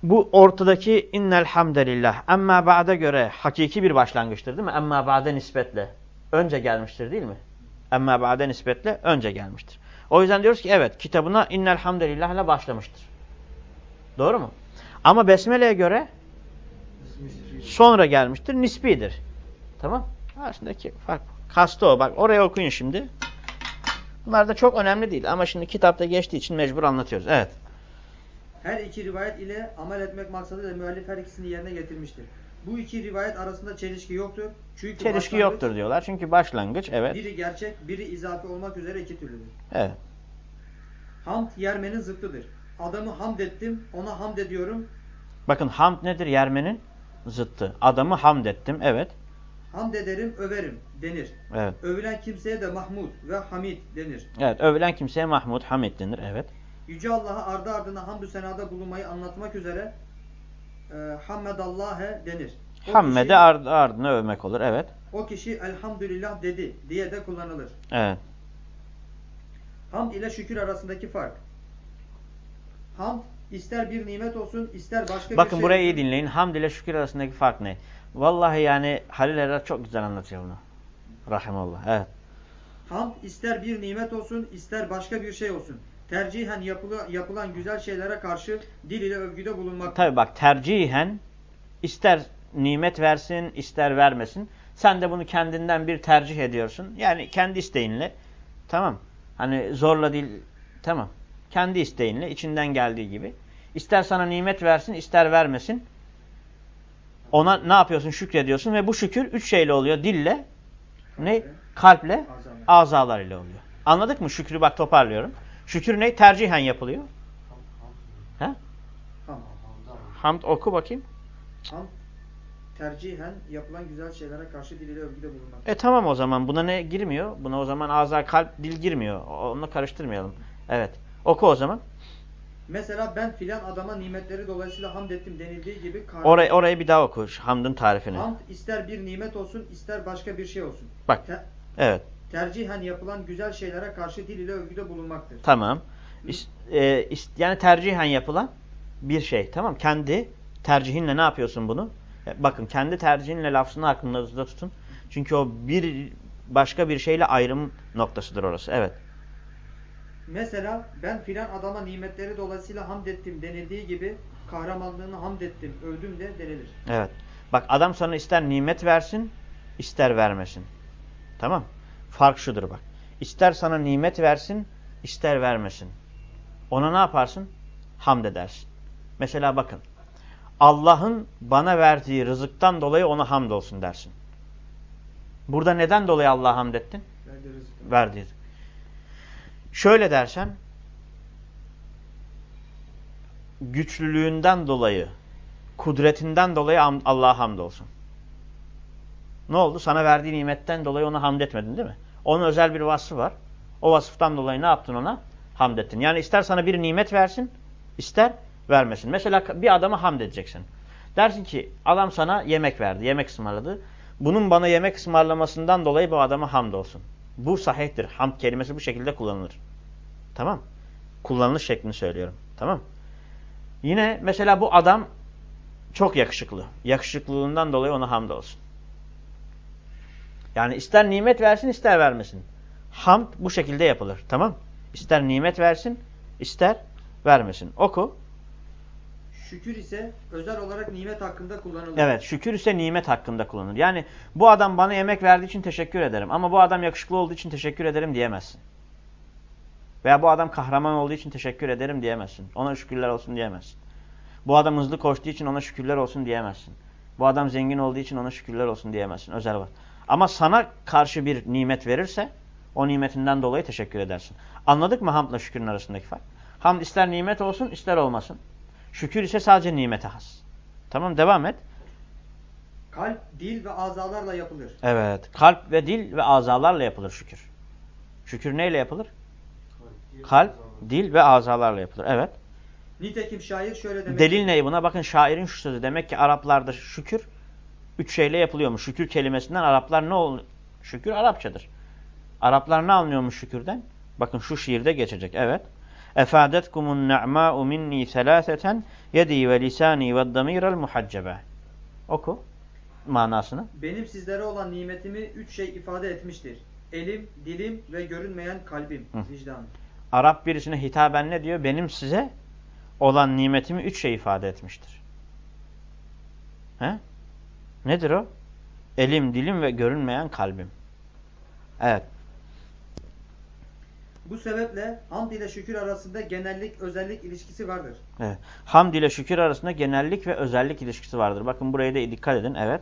bu ortadaki innel hamdelillah. Amma ba'da göre hakiki bir başlangıçtır değil mi? Amma ba'da nispetle. Önce gelmiştir değil mi? Amma ba'da nispetle önce gelmiştir. O yüzden diyoruz ki evet kitabına innel hamdelillah ile başlamıştır. Doğru mu? Ama besmele'ye göre sonra gelmiştir. Nisbidir. Tamam. Arasındaki fark. Kastı o. Bak oraya okuyun şimdi. Bunlar da çok önemli değil. Ama şimdi kitapta geçtiği için mecbur anlatıyoruz. Evet. Her iki rivayet ile amel etmek maksadıyla müellif her ikisini yerine getirmiştir. Bu iki rivayet arasında çelişki yoktur. Çünkü Çelişki yoktur diyorlar. Çünkü başlangıç evet. Biri gerçek, biri izafi olmak üzere iki türlüdür. Evet. Hamd yermenin zıttıdır. Adamı hamd ettim, ona hamd ediyorum. Bakın hamd nedir? Yermenin Zıttı. Adamı hamd ettim. Evet. Hamd ederim, överim denir. Evet. Övülen kimseye de Mahmud ve Hamid denir. Evet. Övülen kimseye Mahmud, Hamid denir. Evet. Yüce Allah'a ardı ardına hamdü senada bulunmayı anlatmak üzere e, Hammedallâhe denir. O Hammede kişi, ard ardına övmek olur. Evet. o kişi elhamdülillah dedi diye de kullanılır. Evet. Hamd ile şükür arasındaki fark. Hamd ister bir nimet olsun ister başka bir Bakın şey burayı iyi dinleyin. Hamd ile şükür arasındaki fark ne? Vallahi yani Halil Erar çok güzel anlatıyor bunu. Rahimallah. Evet. Hamd ister bir nimet olsun ister başka bir şey olsun. Tercihen yapıla, yapılan güzel şeylere karşı dil ile övgüde bulunmak. Tabi bak tercihen ister nimet versin ister vermesin. Sen de bunu kendinden bir tercih ediyorsun. Yani kendi isteğinle. Tamam. Hani zorla değil. Tamam. Kendi isteğinle içinden geldiği gibi. İster sana nimet versin ister vermesin. Ona ne yapıyorsun? Şükrediyorsun ve bu şükür üç şeyle oluyor. Dille, ne? Kalple, Azamet. azalar ile oluyor. Anladık mı? Şükrü bak toparlıyorum. Şükür ne? Tercihen yapılıyor. He? Hamd. Hamd oku bakayım. Hamd tercihen yapılan güzel şeylere karşı dil ile övgüde bulunmak. E tamam o zaman buna ne girmiyor? Buna o zaman ağza kalp dil girmiyor. Onunla karıştırmayalım. Evet. Oku o zaman. Mesela ben filan adama nimetleri dolayısıyla hamd ettim denildiği gibi kar- Orayı, orayı bir daha oku. Hamdın tarifini. hamd ister bir nimet olsun ister başka bir şey olsun. Bak. Te- Evet. Tercihen yapılan güzel şeylere karşı dil ile övgüde bulunmaktır. Tamam. İs- e, is- yani tercihen yapılan bir şey. Tamam. Kendi tercihinle ne yapıyorsun bunu? E, bakın kendi tercihinle lafzını aklınızda tutun. Çünkü o bir başka bir şeyle ayrım noktasıdır orası. Evet. Mesela ben filan adama nimetleri dolayısıyla hamd ettim denildiği gibi kahramanlığını hamd ettim, övdüm de denilir. Evet. Bak adam sana ister nimet versin, ister vermesin. Tamam. Fark şudur bak. İster sana nimet versin, ister vermesin. Ona ne yaparsın? Hamd edersin. Mesela bakın. Allah'ın bana verdiği rızıktan dolayı ona hamd olsun dersin. Burada neden dolayı Allah'a hamd ettin? Verdiği rızık. Şöyle dersen güçlülüğünden dolayı kudretinden dolayı Allah'a hamd olsun. Ne oldu? Sana verdiği nimetten dolayı ona hamd etmedin değil mi? Onun özel bir vasfı var. O vasıftan dolayı ne yaptın ona? Hamd ettin. Yani ister sana bir nimet versin, ister vermesin. Mesela bir adama hamd edeceksin. Dersin ki adam sana yemek verdi, yemek ısmarladı. Bunun bana yemek ısmarlamasından dolayı bu adama hamd olsun. Bu sahihtir. Hamd kelimesi bu şekilde kullanılır. Tamam. Kullanılış şeklini söylüyorum. Tamam. Yine mesela bu adam çok yakışıklı. Yakışıklılığından dolayı ona hamd olsun. Yani ister nimet versin ister vermesin. Hamd bu şekilde yapılır. Tamam. İster nimet versin ister vermesin. Oku. Şükür ise özel olarak nimet hakkında kullanılır. Evet şükür ise nimet hakkında kullanılır. Yani bu adam bana yemek verdiği için teşekkür ederim. Ama bu adam yakışıklı olduğu için teşekkür ederim diyemezsin. Veya bu adam kahraman olduğu için teşekkür ederim diyemezsin. Ona şükürler olsun diyemezsin. Bu adam hızlı koştuğu için ona şükürler olsun diyemezsin. Bu adam zengin olduğu için ona şükürler olsun diyemezsin. Özel var. Ama sana karşı bir nimet verirse o nimetinden dolayı teşekkür edersin. Anladık mı hamdla şükürün arasındaki fark? Hamd ister nimet olsun ister olmasın. Şükür ise sadece nimete has. Tamam devam et. Kalp, dil ve azalarla yapılır. Evet. Kalp ve dil ve azalarla yapılır şükür. Şükür neyle yapılır? Kalp, dil ve azalarla yapılır. Evet. Nitekim şair şöyle demek. Delil ne buna? Bakın şairin şu sözü. Demek ki Araplarda şükür üç şeyle yapılıyormuş. Şükür kelimesinden Araplar ne ol? Şükür Arapçadır. Araplar ne anlıyormuş şükürden? Bakın şu şiirde geçecek. Evet. Efadetkumun ne'ma'u minni selaseten yedi ve lisani ve damirel muhaccebe. Oku manasını. Benim sizlere olan nimetimi üç şey ifade etmiştir. Elim, dilim ve görünmeyen kalbim, Hı. vicdanım. Arap birisine hitaben ne diyor? Benim size olan nimetimi üç şey ifade etmiştir. He? Nedir o? Elim, dilim ve görünmeyen kalbim. Evet. Bu sebeple hamd ile şükür arasında genellik, özellik ilişkisi vardır. evet. Hamd ile şükür arasında genellik ve özellik ilişkisi vardır. Bakın buraya da dikkat edin. Evet.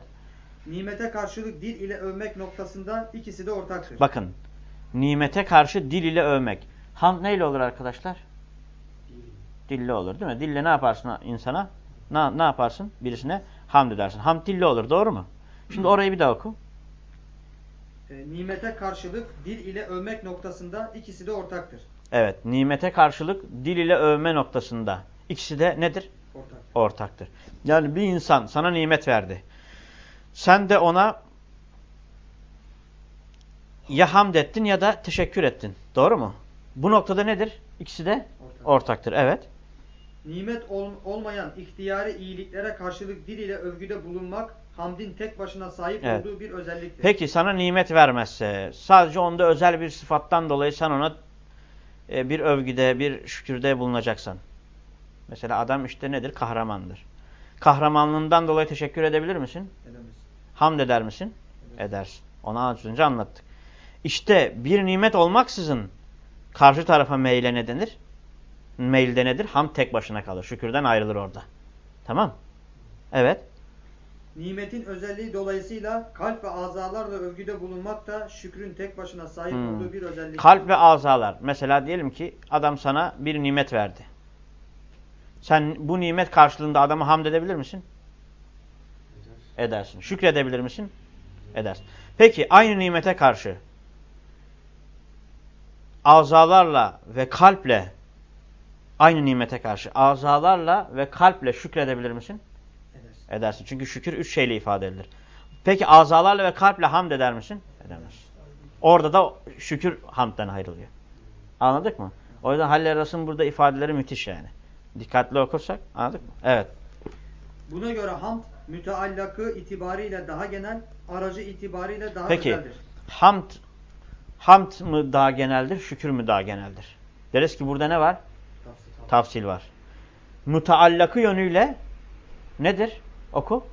Nimete karşılık dil ile övmek noktasında ikisi de ortaktır. Bakın. Nimete karşı dil ile övmek. Hamd neyle olur arkadaşlar? Dille olur değil mi? Dille ne yaparsın insana? Ne, ne yaparsın birisine? Hamd edersin. Hamd dille olur doğru mu? Şimdi orayı bir daha oku. E, nimete karşılık dil ile övmek noktasında ikisi de ortaktır. Evet. Nimete karşılık dil ile övme noktasında. İkisi de nedir? Ortak. Ortaktır. Yani bir insan sana nimet verdi. Sen de ona ya hamd ettin ya da teşekkür ettin. Doğru mu? Bu noktada nedir? İkisi de Ortak. ortaktır. Evet. Nimet ol- olmayan ihtiyari iyiliklere karşılık dil ile övgüde bulunmak hamdin tek başına sahip Evet. olduğu bir özelliktir. Peki sana nimet vermezse, sadece onda özel bir sıfattan dolayı sen ona e, bir övgüde, bir şükürde bulunacaksan. Mesela adam işte nedir? Kahramandır. Kahramanlığından dolayı teşekkür edebilir misin? Edemez. Hamd eder misin? Evet. Edersin. Onu az önce anlattık. İşte bir nimet olmaksızın karşı tarafa meyle ne denir? Meylde nedir? Hamd tek başına kalır. Şükürden ayrılır orada. Tamam. Evet. Nimetin özelliği dolayısıyla kalp ve azalarla övgüde bulunmak da şükrün tek başına sahip Hmm. olduğu bir özellik. Kalp ve azalar. Mesela diyelim ki adam sana bir nimet verdi. Sen bu nimet karşılığında adama hamd edebilir misin? Edersin. Şükredebilir misin? Edersin. Peki aynı nimete karşı azalarla ve kalple aynı nimete karşı azalarla ve kalple şükredebilir misin? Edersin. Edersin. Çünkü şükür üç şeyle ifade edilir. Peki azalarla ve kalple hamd eder misin? Edemez. Orada da şükür hamdden ayrılıyor. Anladık mı? O yüzden Halil Aras'ın burada ifadeleri müthiş yani. Dikkatli okursak anladık mı? Evet. Buna göre hamd müteallakı itibariyle daha genel, aracı itibariyle daha Peki. özeldir. Hamd hamd mı daha geneldir, şükür mü daha geneldir? Deriz ki burada ne var? Tafsil var. Müteallakı yönüyle nedir? Oku.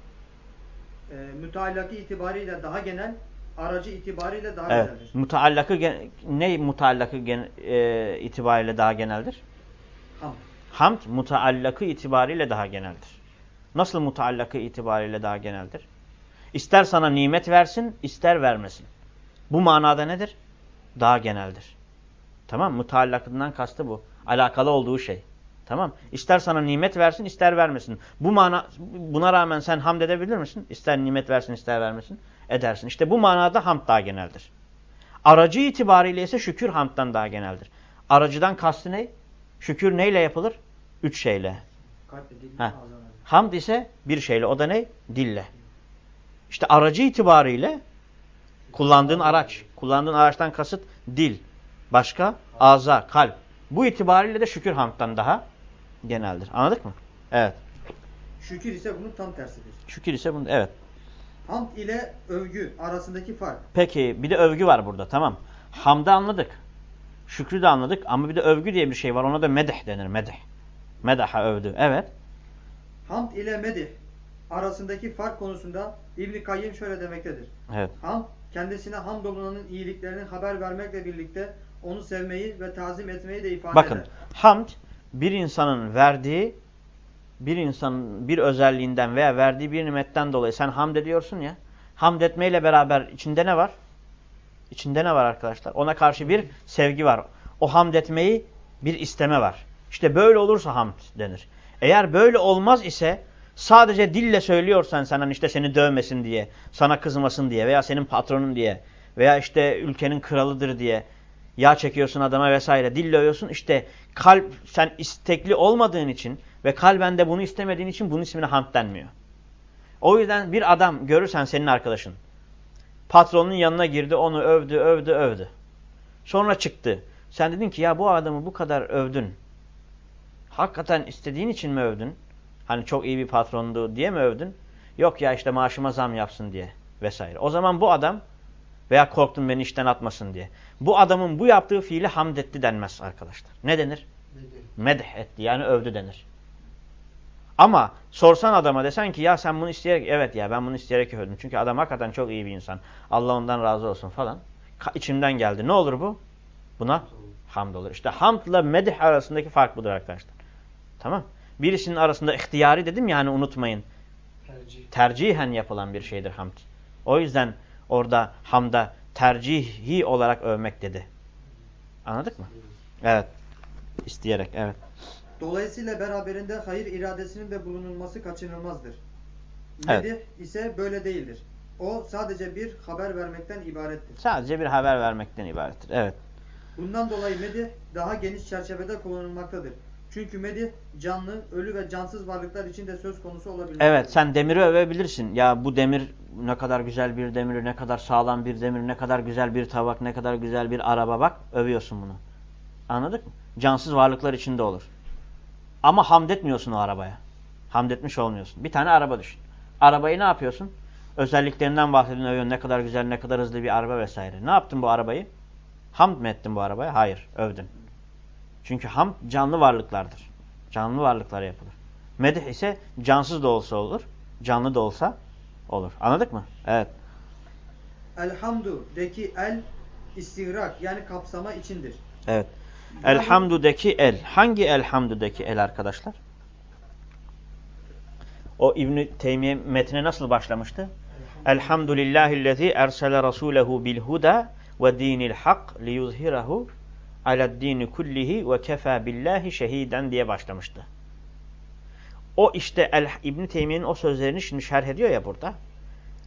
E, müteallakı itibariyle daha genel, aracı itibariyle daha Evet. özeldir. Müteallakı ne müteallakı gen- e, itibariyle daha geneldir? Hamd. Hamd mutaallakı itibariyle daha geneldir. Nasıl mutaallakı itibariyle daha geneldir? İster sana nimet versin, ister vermesin. Bu manada nedir? Daha geneldir. Tamam Mutaallakından kastı bu. Alakalı olduğu şey. Tamam İster sana nimet versin, ister vermesin. Bu mana buna rağmen sen hamd edebilir misin? İster nimet versin, ister vermesin. Edersin. İşte bu manada hamd daha geneldir. Aracı itibariyle ise şükür hamddan daha geneldir. Aracıdan kastı ne? Şükür neyle yapılır? Üç şeyle. Azalarla. Hamd ise bir şeyle. O da ne? Dille. İşte aracı itibariyle kullandığın araç. Kullandığın araçtan kasıt dil. Başka? Ağza, kalp. Bu itibariyle de şükür hamddan daha geneldir. Anladık mı? Evet. Şükür ise bunun tam tersidir. Şükür ise bunu evet. Hamd ile övgü arasındaki fark. Peki bir de övgü var burada tamam. Hamdı anladık. Şükrü de anladık ama bir de övgü diye bir şey var. Ona da medih denir. Medih. Medaha övdü. Evet. Hamd ile medih arasındaki fark konusunda İbn Kayyim şöyle demektedir. Evet. Hamd kendisine hamdolunanın iyiliklerinin haber vermekle birlikte onu sevmeyi ve tazim etmeyi de ifade Bakın eder. hamd bir insanın verdiği bir insanın bir özelliğinden veya verdiği bir nimetten dolayı sen hamd ediyorsun ya. Hamd etmeyle beraber içinde ne var? İçinde ne var arkadaşlar? Ona karşı bir sevgi var. O hamd etmeyi bir isteme var. İşte böyle olursa hamd denir. Eğer böyle olmaz ise sadece dille söylüyorsan sen hani işte seni dövmesin diye, sana kızmasın diye veya senin patronun diye veya işte ülkenin kralıdır diye yağ çekiyorsun adama vesaire dille övüyorsun. İşte kalp sen istekli olmadığın için ve kalben de bunu istemediğin için bunun ismine hamd denmiyor. O yüzden bir adam görürsen senin arkadaşın patronun yanına girdi onu övdü övdü övdü. Sonra çıktı. Sen dedin ki ya bu adamı bu kadar övdün. Hakikaten istediğin için mi övdün? Hani çok iyi bir patrondu diye mi övdün? Yok ya işte maaşıma zam yapsın diye vesaire. O zaman bu adam veya korktun beni işten atmasın diye. Bu adamın bu yaptığı fiili hamd etti denmez arkadaşlar. Ne denir? Medh etti yani övdü denir. Ama sorsan adama desen ki ya sen bunu isteyerek evet ya ben bunu isteyerek övdüm. Çünkü adam hakikaten çok iyi bir insan. Allah ondan razı olsun falan. İçimden geldi. Ne olur bu? Buna hamd olur. İşte hamdla medih arasındaki fark budur arkadaşlar. Tamam. Birisinin arasında ihtiyari dedim yani unutmayın. Tercih. Tercihen yapılan bir şeydir hamd. O yüzden orada hamda tercihi olarak övmek dedi. Anladık mı? Evet. İsteyerek evet. Dolayısıyla beraberinde hayır iradesinin de bulunulması kaçınılmazdır. Evet. Medih ise böyle değildir. O sadece bir haber vermekten ibarettir. Sadece bir haber vermekten ibarettir. Evet. Bundan dolayı medih daha geniş çerçevede kullanılmaktadır. Çünkü medih canlı, ölü ve cansız varlıklar için de söz konusu olabilir. Evet sen demiri övebilirsin. Ya bu demir ne kadar güzel bir demir, ne kadar sağlam bir demir, ne kadar güzel bir tabak, ne kadar güzel bir araba bak övüyorsun bunu. Anladık mı? Cansız varlıklar içinde olur. Ama hamd etmiyorsun o arabaya. Hamd etmiş olmuyorsun. Bir tane araba düşün. Arabayı ne yapıyorsun? Özelliklerinden bahsedin övüyorsun. Ne kadar güzel, ne kadar hızlı bir araba vesaire. Ne yaptın bu arabayı? Hamd mı ettin bu arabaya? Hayır. Övdün. Çünkü hamd canlı varlıklardır. Canlı varlıklara yapılır. Medih ise cansız da olsa olur. Canlı da olsa olur. Anladık mı? Evet. Elhamdu'daki el istigrak yani kapsama içindir. Evet. Elhamdü'deki el. Hangi elhamdü'deki el arkadaşlar? O İbn-i Teymiye metne nasıl başlamıştı? Elhamdülillahillezî ersele rasûlehu bil huda ve dinil hak liyuzhirahu aladdini kullihi ve kefa billahi şehiden diye başlamıştı. O işte El, İbn Teymiye'nin o sözlerini şimdi şerh ediyor ya burada.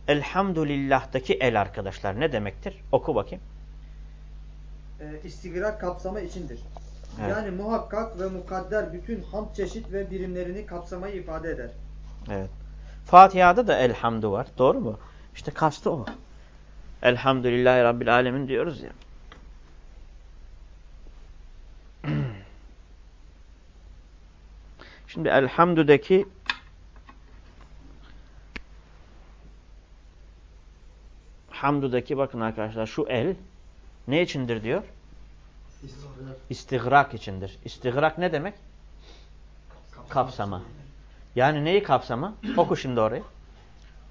Elhamdülillah'taki el arkadaşlar ne demektir? Oku bakayım. E, istigrak kapsama içindir. Evet. Yani muhakkak ve mukadder bütün hamd çeşit ve birimlerini kapsamayı ifade eder. Evet. Fatiha'da da elhamdü var. Doğru mu? İşte kastı o. Elhamdülillahi Rabbil Alemin diyoruz ya. Şimdi elhamdüdeki hamdüdeki bakın arkadaşlar şu el ne içindir diyor? İstigrak içindir. İstigrak ne demek? Kapsama. Yani neyi kapsama? Oku şimdi orayı.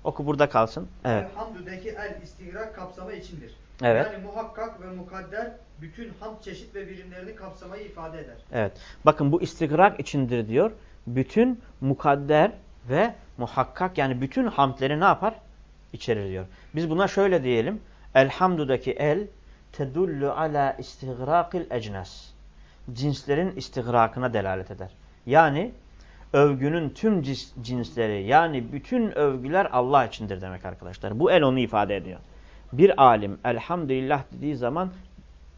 Oku burada kalsın. Evet. Elhamdü'deki el istigrak kapsama içindir. Evet. Yani muhakkak ve mukadder bütün hamd çeşit ve birimlerini kapsamayı ifade eder. Evet. Bakın bu istigrak içindir diyor. Bütün mukadder ve muhakkak yani bütün hamdleri ne yapar? İçerir diyor. Biz buna şöyle diyelim. Elhamdüdeki el tedullu ala istigrakil ecnas. Cinslerin istigrakına delalet eder. Yani övgünün tüm cinsleri yani bütün övgüler Allah içindir demek arkadaşlar. Bu el onu ifade ediyor. Bir alim elhamdülillah dediği zaman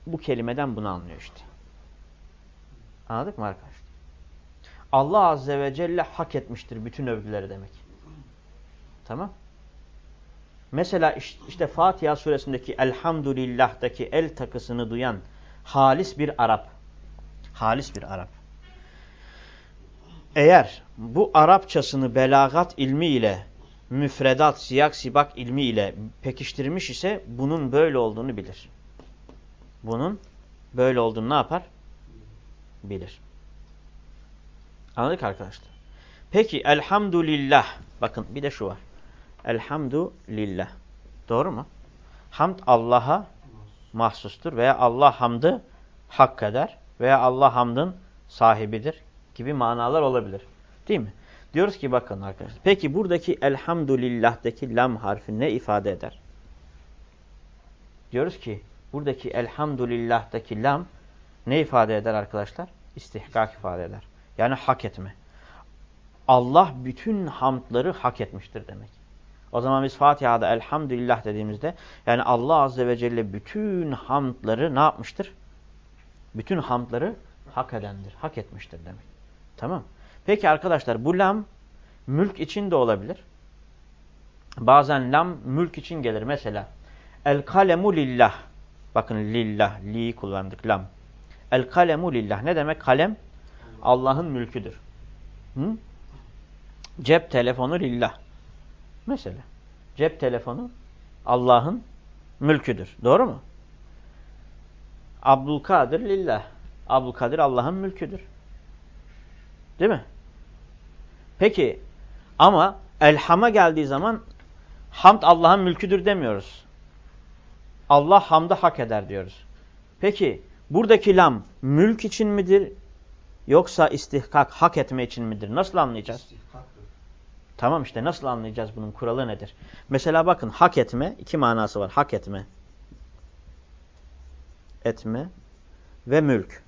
bu kelimeden bunu anlıyor işte. Anladık mı arkadaşlar? Allah Azze ve Celle hak etmiştir bütün övgüleri demek. Tamam. Mesela iş- işte Fatiha suresindeki Elhamdülillah'taki el takısını duyan halis bir Arap. Halis bir Arap. Eğer bu Arapçasını belagat ilmi ile müfredat, siyak, sibak ilmi ile pekiştirmiş ise bunun böyle olduğunu bilir. Bunun böyle olduğunu ne yapar? Bilir. Anladık arkadaşlar. Peki elhamdülillah. Bakın bir de şu var. Elhamdülillah. Doğru mu? Hamd Allah'a mahsustur veya Allah hamdı hak eder veya Allah hamdın sahibidir gibi manalar olabilir. Değil mi? Diyoruz ki bakın arkadaşlar. Peki buradaki elhamdülillah'taki lam harfi ne ifade eder? Diyoruz ki buradaki elhamdülillah'taki lam ne ifade eder arkadaşlar? İstihkak ifade eder. Yani hak etme. Allah bütün hamdları hak etmiştir demek. O zaman biz Fatiha'da elhamdülillah dediğimizde yani Allah Azze ve Celle bütün hamdları ne yapmıştır? Bütün hamdları hak edendir, hak etmiştir demek. Tamam. Peki arkadaşlar bu lam mülk için de olabilir. Bazen lam mülk için gelir. Mesela el kalemu lillah. Bakın lillah, li kullandık lam. El kalemu lillah. Ne demek kalem? Allah'ın mülküdür. Hı? Cep telefonu lillah. Mesela cep telefonu Allah'ın mülküdür. Doğru mu? Abdülkadir lillah. Abdülkadir Allah'ın mülküdür. Değil mi? Peki ama elhama geldiği zaman hamd Allah'ın mülküdür demiyoruz. Allah hamda hak eder diyoruz. Peki buradaki lam mülk için midir yoksa istihkak hak etme için midir? Nasıl anlayacağız? İstihkaktır. Tamam işte nasıl anlayacağız bunun kuralı nedir? Mesela bakın hak etme iki manası var. Hak etme. Etme ve mülk.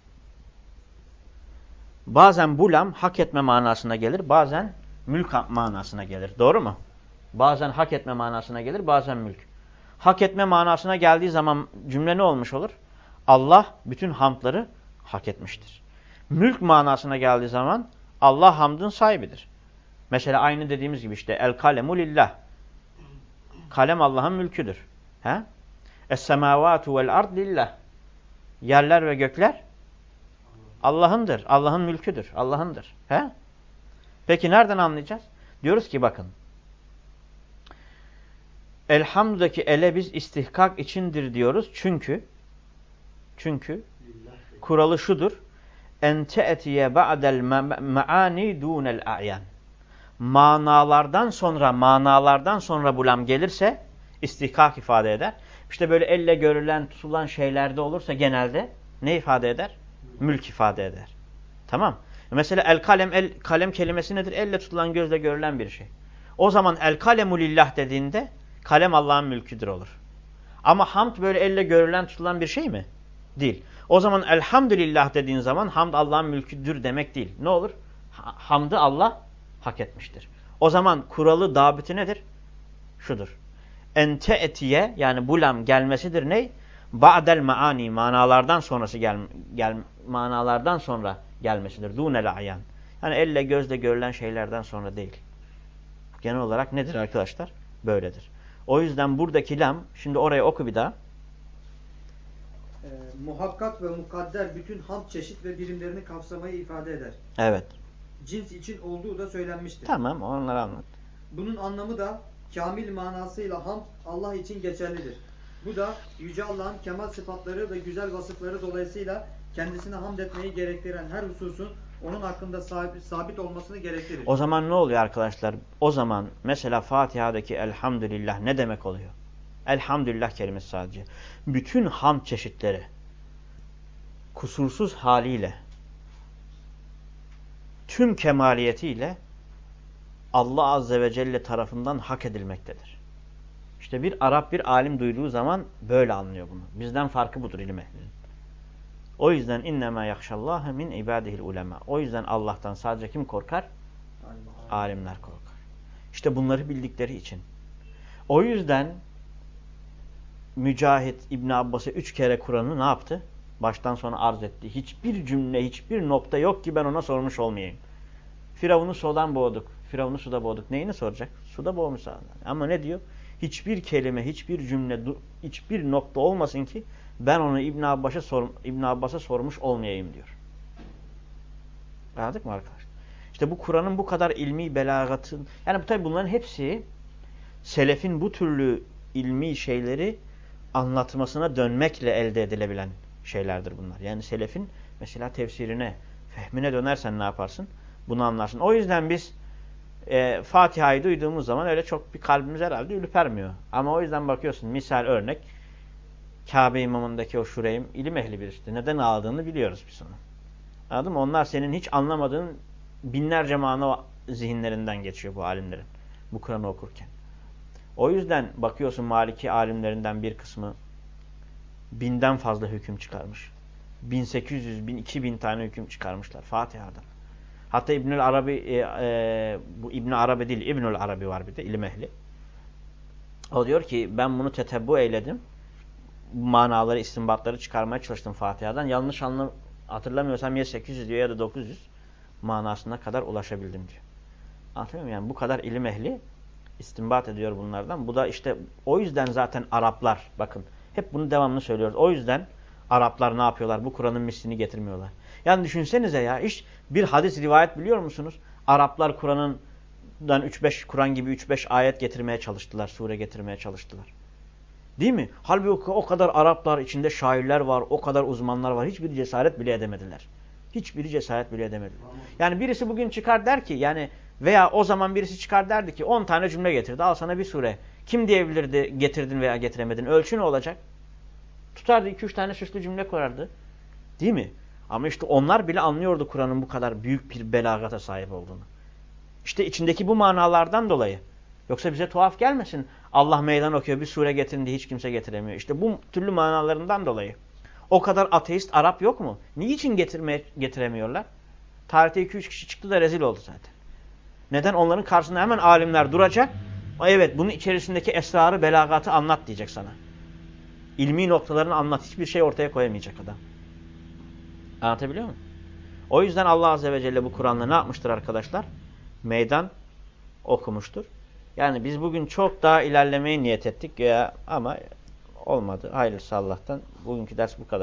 Bazen bu lam hak etme manasına gelir. Bazen mülk manasına gelir. Doğru mu? Bazen hak etme manasına gelir, bazen mülk. Hak etme manasına geldiği zaman cümle ne olmuş olur? Allah bütün hamdları hak etmiştir. Mülk manasına geldiği zaman Allah hamdın sahibidir. Mesela aynı dediğimiz gibi işte el kalemu lillah. Kalem Allah'ın mülküdür. He? Es-semavatu vel ard lillah. Yerler ve gökler Allah'ındır. Allah'ın mülküdür. Allah'ındır. He? Peki nereden anlayacağız? Diyoruz ki bakın. Elhamdüleki ele biz istihkak içindir diyoruz. Çünkü çünkü kuralı şudur. En te'tiye ba'del maani dunel a'yan. Manalardan sonra manalardan sonra bulam gelirse istihkak ifade eder. İşte böyle elle görülen, tutulan şeylerde olursa genelde ne ifade eder? Mülk ifade eder. Tamam. Mesela el kalem, el kalem kelimesi nedir? Elle tutulan, gözle görülen bir şey. O zaman el kalemu lillah dediğinde kalem Allah'ın mülküdür olur. Ama hamd böyle elle görülen, tutulan bir şey mi? Değil. O zaman elhamdülillah dediğin zaman hamd Allah'ın mülküdür demek değil. Ne olur? Hamdı Allah hak etmiştir. O zaman kuralı, dabiti nedir? Şudur. Ente etiye yani bulam gelmesidir ne? Ba'del maani manalardan sonrası gel, gel manalardan sonra gelmesidir. Dunel ayan. Yani elle gözle görülen şeylerden sonra değil. Genel olarak nedir arkadaşlar? Böyledir. O yüzden buradaki lam, şimdi oraya oku bir daha. E, muhakkak ve mukadder bütün hamd çeşit ve birimlerini kapsamayı ifade eder. Evet. Cins için olduğu da söylenmiştir. Tamam onları anlat. Bunun anlamı da kamil manasıyla hamd Allah için geçerlidir. Bu da Yüce Allah'ın kemal sıfatları ve güzel vasıfları dolayısıyla kendisine hamd etmeyi gerektiren her hususun onun hakkında sabit, sabit olmasını gerektirir. O zaman ne oluyor arkadaşlar? O zaman mesela Fatiha'daki elhamdülillah ne demek oluyor? Elhamdülillah kelimesi sadece. Bütün hamd çeşitleri kusursuz haliyle tüm kemaliyetiyle Allah Azze ve Celle tarafından hak edilmektedir. İşte bir Arap bir alim duyduğu zaman böyle anlıyor bunu. Bizden farkı budur ilim ehlinin. O yüzden innema yakşallâhe min ibadihil ulema. O yüzden Allah'tan sadece kim korkar? Alimler korkar. İşte bunları bildikleri için. O yüzden Mücahit İbn Abbas'a üç kere Kur'an'ı ne yaptı? Baştan sona arz etti. Hiçbir cümle, hiçbir nokta yok ki ben ona sormuş olmayayım. Firavun'u sudan boğduk. Firavun'u suda boğduk. Neyini soracak? Suda boğmuş Ama ne diyor? Hiçbir kelime, hiçbir cümle, hiçbir nokta olmasın ki ben onu İbn Abbas'a sor, İbn Abbas'a sormuş olmayayım diyor. Anladık mı arkadaşlar? İşte bu Kur'an'ın bu kadar ilmi belagatın yani bu tabi bunların hepsi selefin bu türlü ilmi şeyleri anlatmasına dönmekle elde edilebilen şeylerdir bunlar. Yani selefin mesela tefsirine, fehmine dönersen ne yaparsın? Bunu anlarsın. O yüzden biz e, Fatiha'yı duyduğumuz zaman öyle çok bir kalbimiz herhalde ürpermiyor. Ama o yüzden bakıyorsun misal örnek Kabe imamındaki o şureyim ilim ehli birisi. Neden ağladığını biliyoruz biz onu. Anladın mı? Onlar senin hiç anlamadığın binlerce mana zihinlerinden geçiyor bu alimlerin. Bu Kur'an'ı okurken. O yüzden bakıyorsun Maliki alimlerinden bir kısmı binden fazla hüküm çıkarmış. 1800, 1000, 2000 tane hüküm çıkarmışlar Fatiha'dan. Hatta İbnül Arabi e, e, bu İbn Arabi değil İbnül Arabi var bir de ilim ehli. O diyor ki ben bunu tetebbu eyledim. Manaları, istinbatları çıkarmaya çalıştım Fatiha'dan. Yanlış anlam hatırlamıyorsam ya 800 diyor ya da 900 manasına kadar ulaşabildim diyor. Anlatıyor muyum? Yani bu kadar ilim ehli istinbat ediyor bunlardan. Bu da işte o yüzden zaten Araplar bakın hep bunu devamlı söylüyoruz. O yüzden Araplar ne yapıyorlar? Bu Kur'an'ın mislini getirmiyorlar. Yani düşünsenize ya iş bir hadis rivayet biliyor musunuz? Araplar Kur'an'dan 3-5 Kur'an gibi 3-5 ayet getirmeye çalıştılar, sure getirmeye çalıştılar. Değil mi? Halbuki o kadar Araplar içinde şairler var, o kadar uzmanlar var. Hiçbir cesaret bile edemediler. Hiçbiri cesaret bile edemediler. Yani birisi bugün çıkar der ki yani veya o zaman birisi çıkar derdi ki 10 tane cümle getirdi. Al sana bir sure. Kim diyebilirdi getirdin veya getiremedin? Ölçü ne olacak? Tutardı 2-3 tane süslü cümle koyardı. Değil mi? Ama işte onlar bile anlıyordu Kur'an'ın bu kadar büyük bir belagata sahip olduğunu. İşte içindeki bu manalardan dolayı. Yoksa bize tuhaf gelmesin. Allah meydan okuyor bir sure getirin diye hiç kimse getiremiyor. İşte bu türlü manalarından dolayı. O kadar ateist Arap yok mu? Niçin getirmeye, getiremiyorlar? Tarihte 2-3 kişi çıktı da rezil oldu zaten. Neden? Onların karşısında hemen alimler duracak. Evet bunun içerisindeki esrarı, belagatı anlat diyecek sana. İlmi noktalarını anlat. Hiçbir şey ortaya koyamayacak adam. Anlatabiliyor muyum? O yüzden Allah Azze ve Celle bu Kur'an'la ne yapmıştır arkadaşlar? Meydan okumuştur. Yani biz bugün çok daha ilerlemeyi niyet ettik ya ama olmadı. Hayırlısı Allah'tan. Bugünkü ders bu kadar.